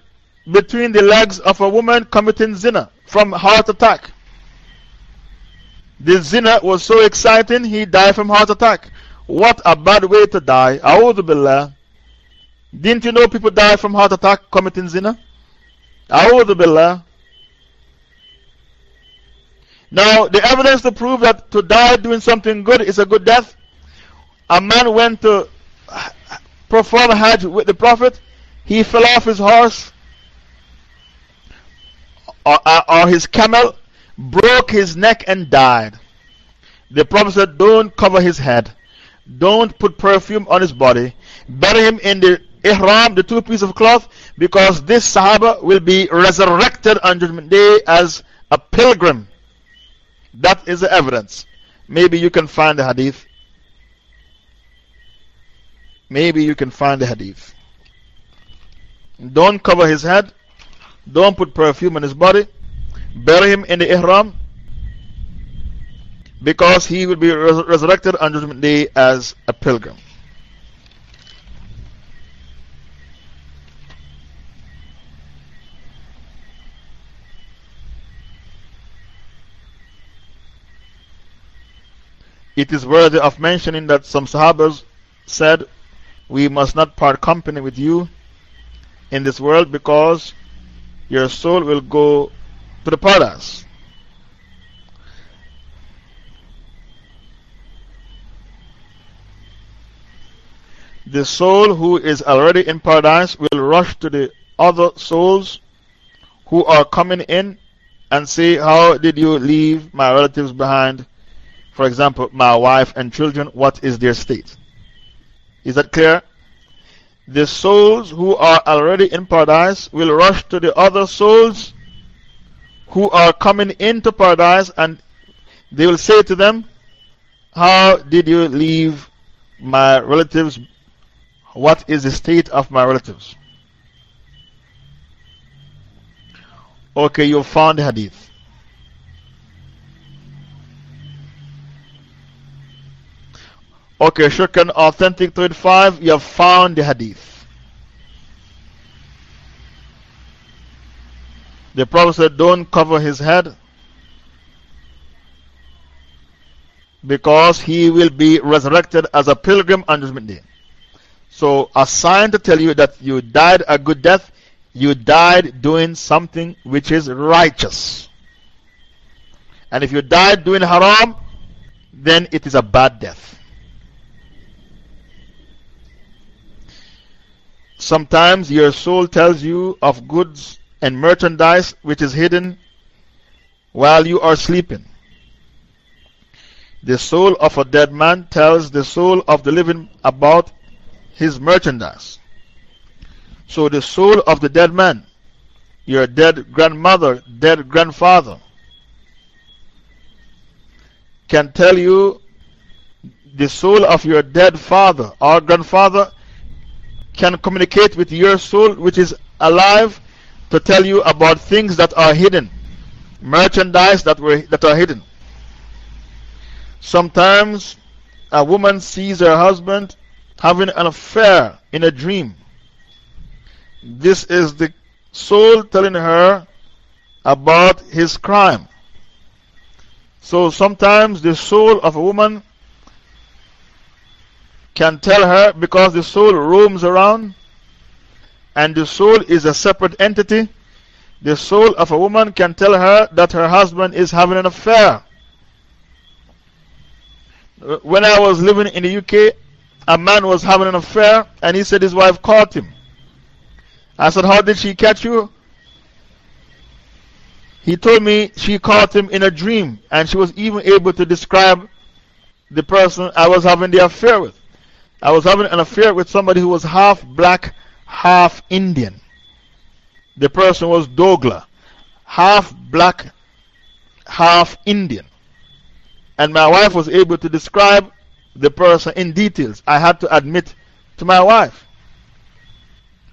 between the legs of a woman committing zina from heart attack. The zina was so exciting, he died from heart attack. What a bad way to die. A'udhu Billah. Didn't you know people die from heart attack committing zina? A'udhu Billah. Now, the evidence to prove that to die doing something good is a good death. A man went to perform Hajj with the Prophet. He fell off his horse or, or his camel broke his neck and died. The Prophet said, Don't cover his head, don't put perfume on his body, bury him in the ihram, the two pieces of cloth, because this Sahaba will be resurrected on Judgment Day as a pilgrim. That is the evidence. Maybe you can find the hadith. Maybe you can find the hadith. Don't cover his head, don't put perfume on his body bury him in the ihram because he will be res resurrected on Judgment Day as a pilgrim. It is worthy of mentioning that some Sahabas said, We must not part company with you in this world because your soul will go to the paradise. The soul who is already in paradise will rush to the other souls who are coming in and say, How did you leave my relatives behind? For example, my wife and children, what is their state? Is that clear? The souls who are already in paradise will rush to the other souls who are coming into paradise and they will say to them, How did you leave my relatives? What is the state of my relatives? Okay, you found hadith. Okay, Shukran Authentic 35, you have found the hadith. The Prophet said, Don't cover his head because he will be resurrected as a pilgrim on Judgment Day. So, a sign to tell you that you died a good death, you died doing something which is righteous. And if you died doing haram, then it is a bad death. Sometimes your soul tells you of goods and merchandise which is hidden while you are sleeping. The soul of a dead man tells the soul of the living about his merchandise. So the soul of the dead man, your dead grandmother, dead grandfather, can tell you the soul of your dead father or grandfather can communicate with your soul, which is alive, to tell you about things that are hidden, merchandise that, were, that are hidden. Sometimes a woman sees her husband having an affair in a dream. This is the soul telling her about his crime. So sometimes the soul of a woman can tell her because the soul roams around and the soul is a separate entity. The soul of a woman can tell her that her husband is having an affair. When I was living in the UK, a man was having an affair and he said his wife caught him. I said, How did she catch you? He told me she caught him in a dream and she was even able to describe the person I was having the affair with. I was having an affair with somebody who was half black, half Indian. The person was Dogla, half black, half Indian. And my wife was able to describe the person in details. I had to admit to my wife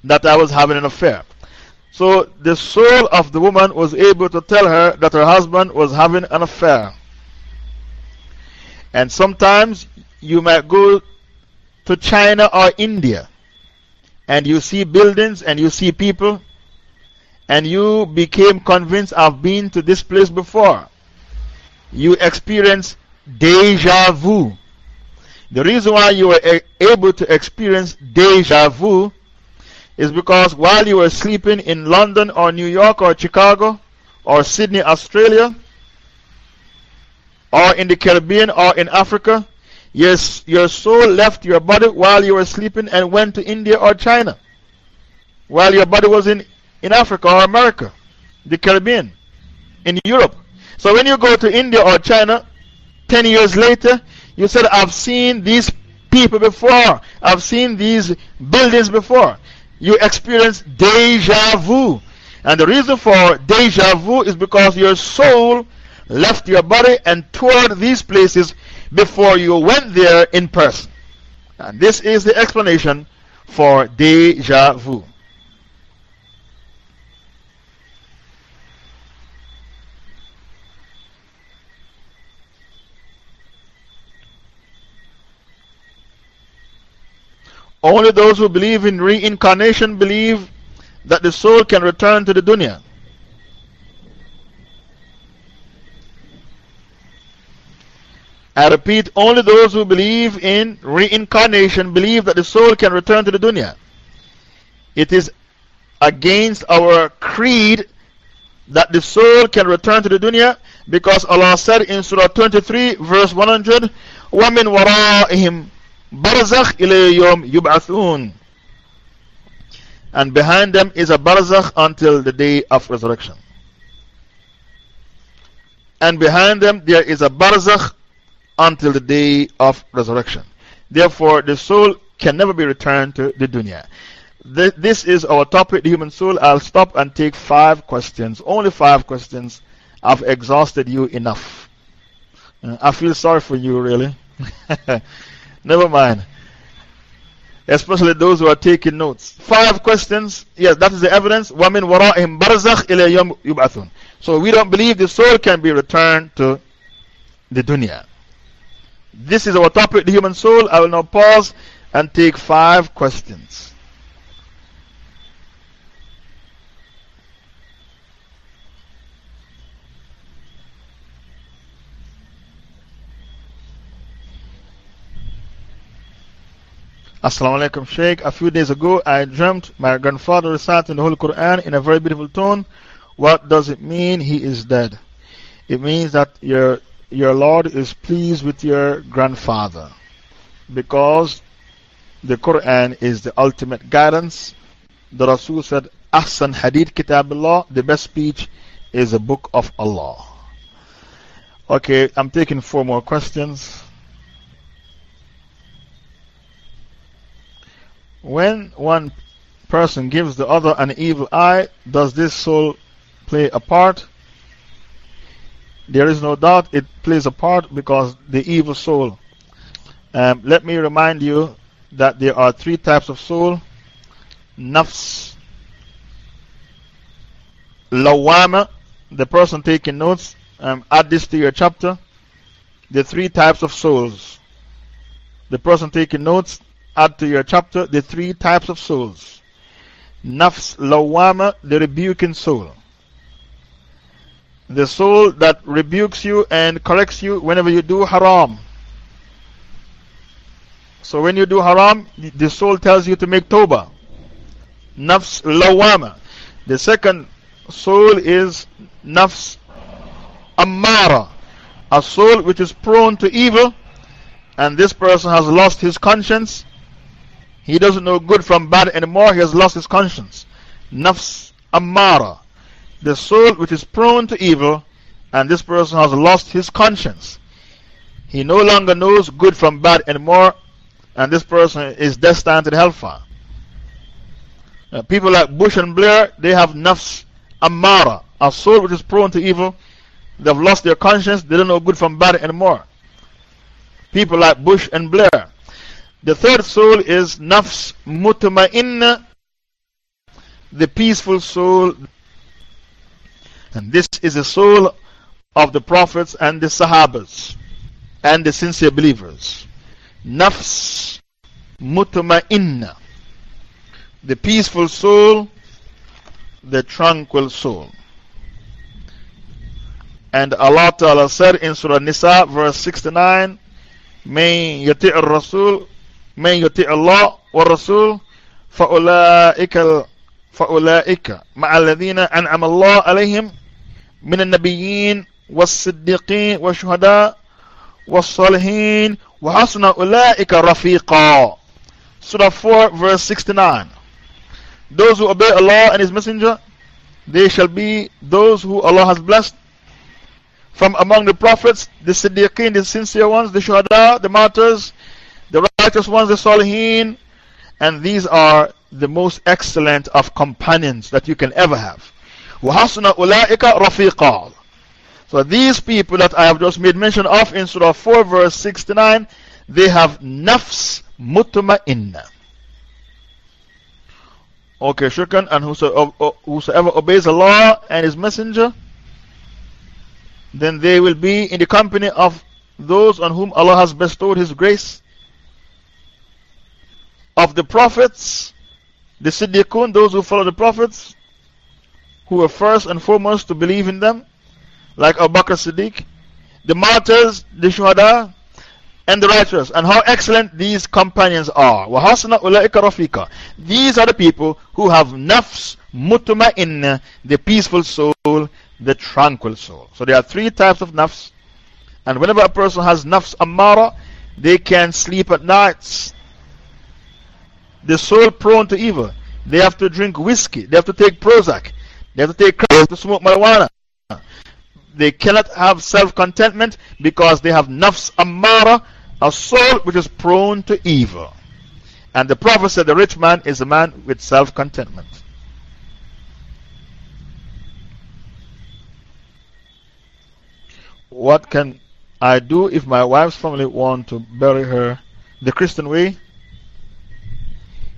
that I was having an affair. So the soul of the woman was able to tell her that her husband was having an affair. And sometimes you might go to China or India. And you see buildings and you see people. And you became convinced I've been to this place before. You experience deja vu. The reason why you were able to experience deja vu is because while you were sleeping in London or New York or Chicago or Sydney, Australia, or in the Caribbean or in Africa, yes, your soul left your body while you were sleeping and went to India or China, while your body was in, in Africa or America, the Caribbean, in Europe. So when you go to India or China, 10 years later, you said, I've seen these people before, I've seen these buildings before. You experience deja vu. And the reason for deja vu is because your soul left your body and toured these places before you went there in person. And this is the explanation for deja vu. Only those who believe in reincarnation believe that the soul can return to the dunya. I repeat, only those who believe in reincarnation believe that the soul can return to the dunya. It is against our creed that the soul can return to the dunya because Allah said in Surah 23, verse 100, وَمِن وَرَائِهِمْ barzakh ilayum yub'athun. And behind them is a barzakh until the day of resurrection. And behind them there is a barzakh until the day of resurrection. Therefore, the soul can never be returned to the dunya. This is our topic, the human soul. I'll stop and take five questions. Only five questions. I've exhausted you enough. Uh, I feel sorry for you, really. Never mind. Especially those who are taking notes. Five questions. Yes, that is the evidence. وَمِن وَرَائِهِمْ بَرْزَخْ إِلَى يَوْمِ يُبْعَثُونَ So we don't believe the soul can be returned to the dunya. This is our topic, the human soul. I will now pause and take five questions. Assalamu alaikum, Sheikh. A few days ago, I dreamt my grandfather reciting the Holy Quran in a very beautiful tone. What does it mean? He is dead. It means that your, your Lord is pleased with your grandfather because the Quran is the ultimate guidance. The Rasul said, Ahsan Hadith Kitab Allah, the best speech is the book of Allah. Okay, I'm taking four more questions. When one person gives the other an evil eye, does this soul play a part? There is no doubt it plays a part because the evil soul. Um, let me remind you that there are three types of soul nafs, lawama, the person taking notes, um, add this to your chapter. The three types of souls. The person taking notes, add to your chapter the three types of souls. Nafs lawama, the rebuking soul. The soul that rebukes you and corrects you whenever you do haram. So when you do haram, the soul tells you to make tawbah. Nafs lawama. The second soul is nafs ammara, a soul which is prone to evil, and this person has lost his conscience. He doesn't know good from bad anymore, he has lost his conscience. Nafs ammara, the soul which is prone to evil, and this person has lost his conscience. He no longer knows good from bad anymore, and this person is destined to the hellfire. People like Bush and Blair, they have nafs amara, a soul which is prone to evil, They've lost their conscience. They don't know good from bad anymore. People like Bush and Blair. The third soul is Nafs Mutma'inna, the peaceful soul. And this is the soul of the prophets and the Sahabas and the sincere believers. Nafs Mutma'inna, the peaceful soul, the tranquil soul. And Allah Ta'ala said in Surah Nisa, verse 69, من يطيع الرسول من يطيع الله والرسول فأولئك فأولئك مع الذين أنعم الله عليهم من النبيين والصديقين والشهداء والصالحين وحسن أولئك رفيقا Surah 4 verse 69 Those who obey Allah and His Messenger they shall be those who Allah has blessed from among the prophets, the Siddiqeen, the sincere ones, the Shuhada, the martyrs, the righteous ones, the Salihin, and these are the most excellent of companions that you can ever have. وَحَسْنَ أُولَٰئِكَ رَفِيقًا So these people that I have just made mention of in Surah 4 verse 69, they have nafs mutma'inna. Okay, shukran, and whosoever, whosoever obeys Allah and His Messenger, then they will be in the company of those on whom Allah has bestowed His grace, of the prophets, the Siddiqun, those who follow the Prophets, who were first and foremost to believe in them, like Abu Bakr Siddiq, the martyrs, the Shuhada, and the righteous, and how excellent these companions are. These are the people who have nafs mutma'inna, the peaceful soul, the tranquil soul. So there are three types of nafs, and whenever a person has nafs amara, they can sleep at nights the soul prone to evil. They have to drink whiskey. They have to take Prozac. They have to take crack, to smoke marijuana. They cannot have self contentment because they have nafs ammara, a soul which is prone to evil. And the Prophet said the rich man is a man with self contentment. What can I do if my wife's family want to bury her the Christian way?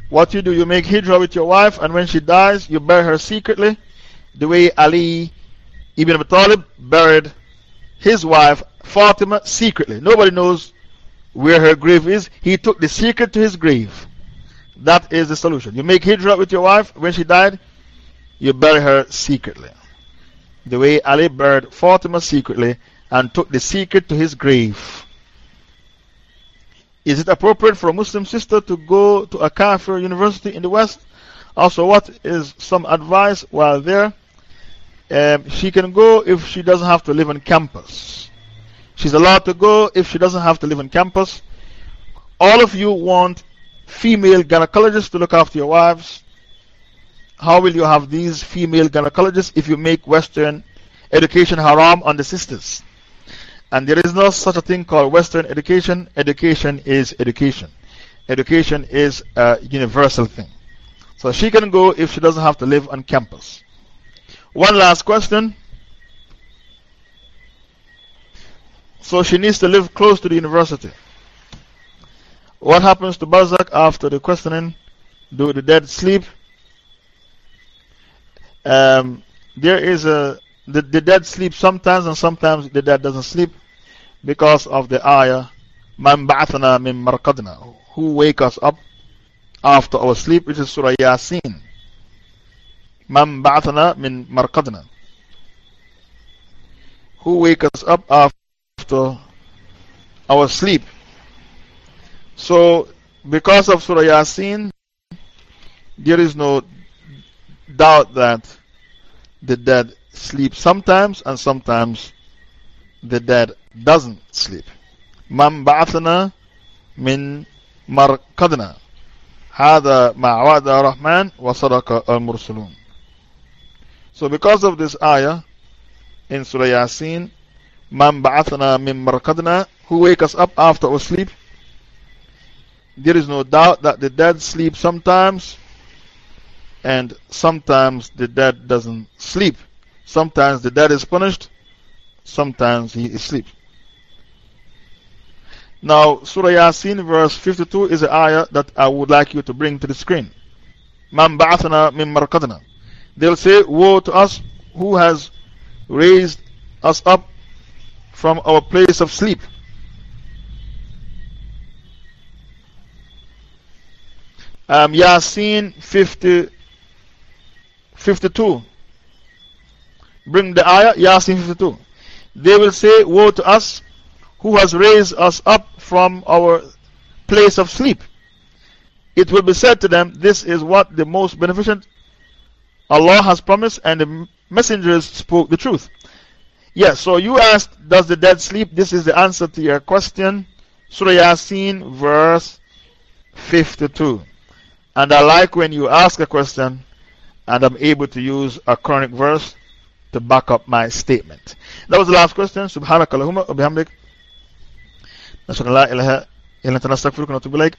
What you do, you make hijrah with your wife, and when she dies, you bury her secretly, the way Ali ibn Abi Talib buried his wife Fatima secretly. Nobody knows where her grave is. He took the secret to his grave. That is the solution. You make hijrah with your wife, when she died, you bury her secretly. The way Ali buried Fatima secretly, and took the secret to his grave. Is it appropriate for a Muslim sister to go to a Kafir university in the West? Also, what is some advice while there? Um, she can go if she doesn't have to live on campus. She's allowed to go if she doesn't have to live on campus. All of you want female gynecologists to look after your wives. How will you have these female gynecologists if you make Western education haram on the sisters? And there is no such a thing called Western education. Education is education. Education is a universal thing. So she can go if she doesn't have to live on campus. One last question. So she needs to live close to the university. What happens to Barzakh after the questioning? Do the dead sleep? Um, there is a, the, the dead sleep sometimes, and sometimes the dead doesn't sleep because of the ayah, Man ba'athana min marqadna, who wake us up after our sleep, which is Surah Yasin. Man ba'athana min marqadna, who wake us up after our sleep. So, because of Surah Yasin, there is no doubt that the dead sleep sometimes and sometimes the dead doesn't sleep. من بعثنا من مرقدنا هذا ما وعد الرحمن وصدق المرسلون So because of this ayah in Surah Yasin, Man ba'athana min marqadna, who wake us up after our sleep, there is no doubt that the dead sleep sometimes, and sometimes the dead doesn't sleep. Sometimes the dead is punished, sometimes he is asleep. Now, Surah Yasin, verse 52 is an ayah that I would like you to bring to the screen. Ba'athana min. They'll say, Woe to us who has raised us up from our place of sleep. Um, Yasin 50, 52. Bring the ayah, Yasin 52. They will say, Woe to us who has raised us up from our place of sleep. It will be said to them, This is what the most beneficent Allah has promised, and the messengers spoke the truth. Yes, so you asked, Does the dead sleep? This is the answer to your question. Surah Yasin, verse 52. And I like when you ask a question and I'm able to use a Quranic verse to back up my statement. That was the last question. Subhanakallahumma wa bihamdik. نشهد لا إله إلا أنت نستغفرك ونتوب إليك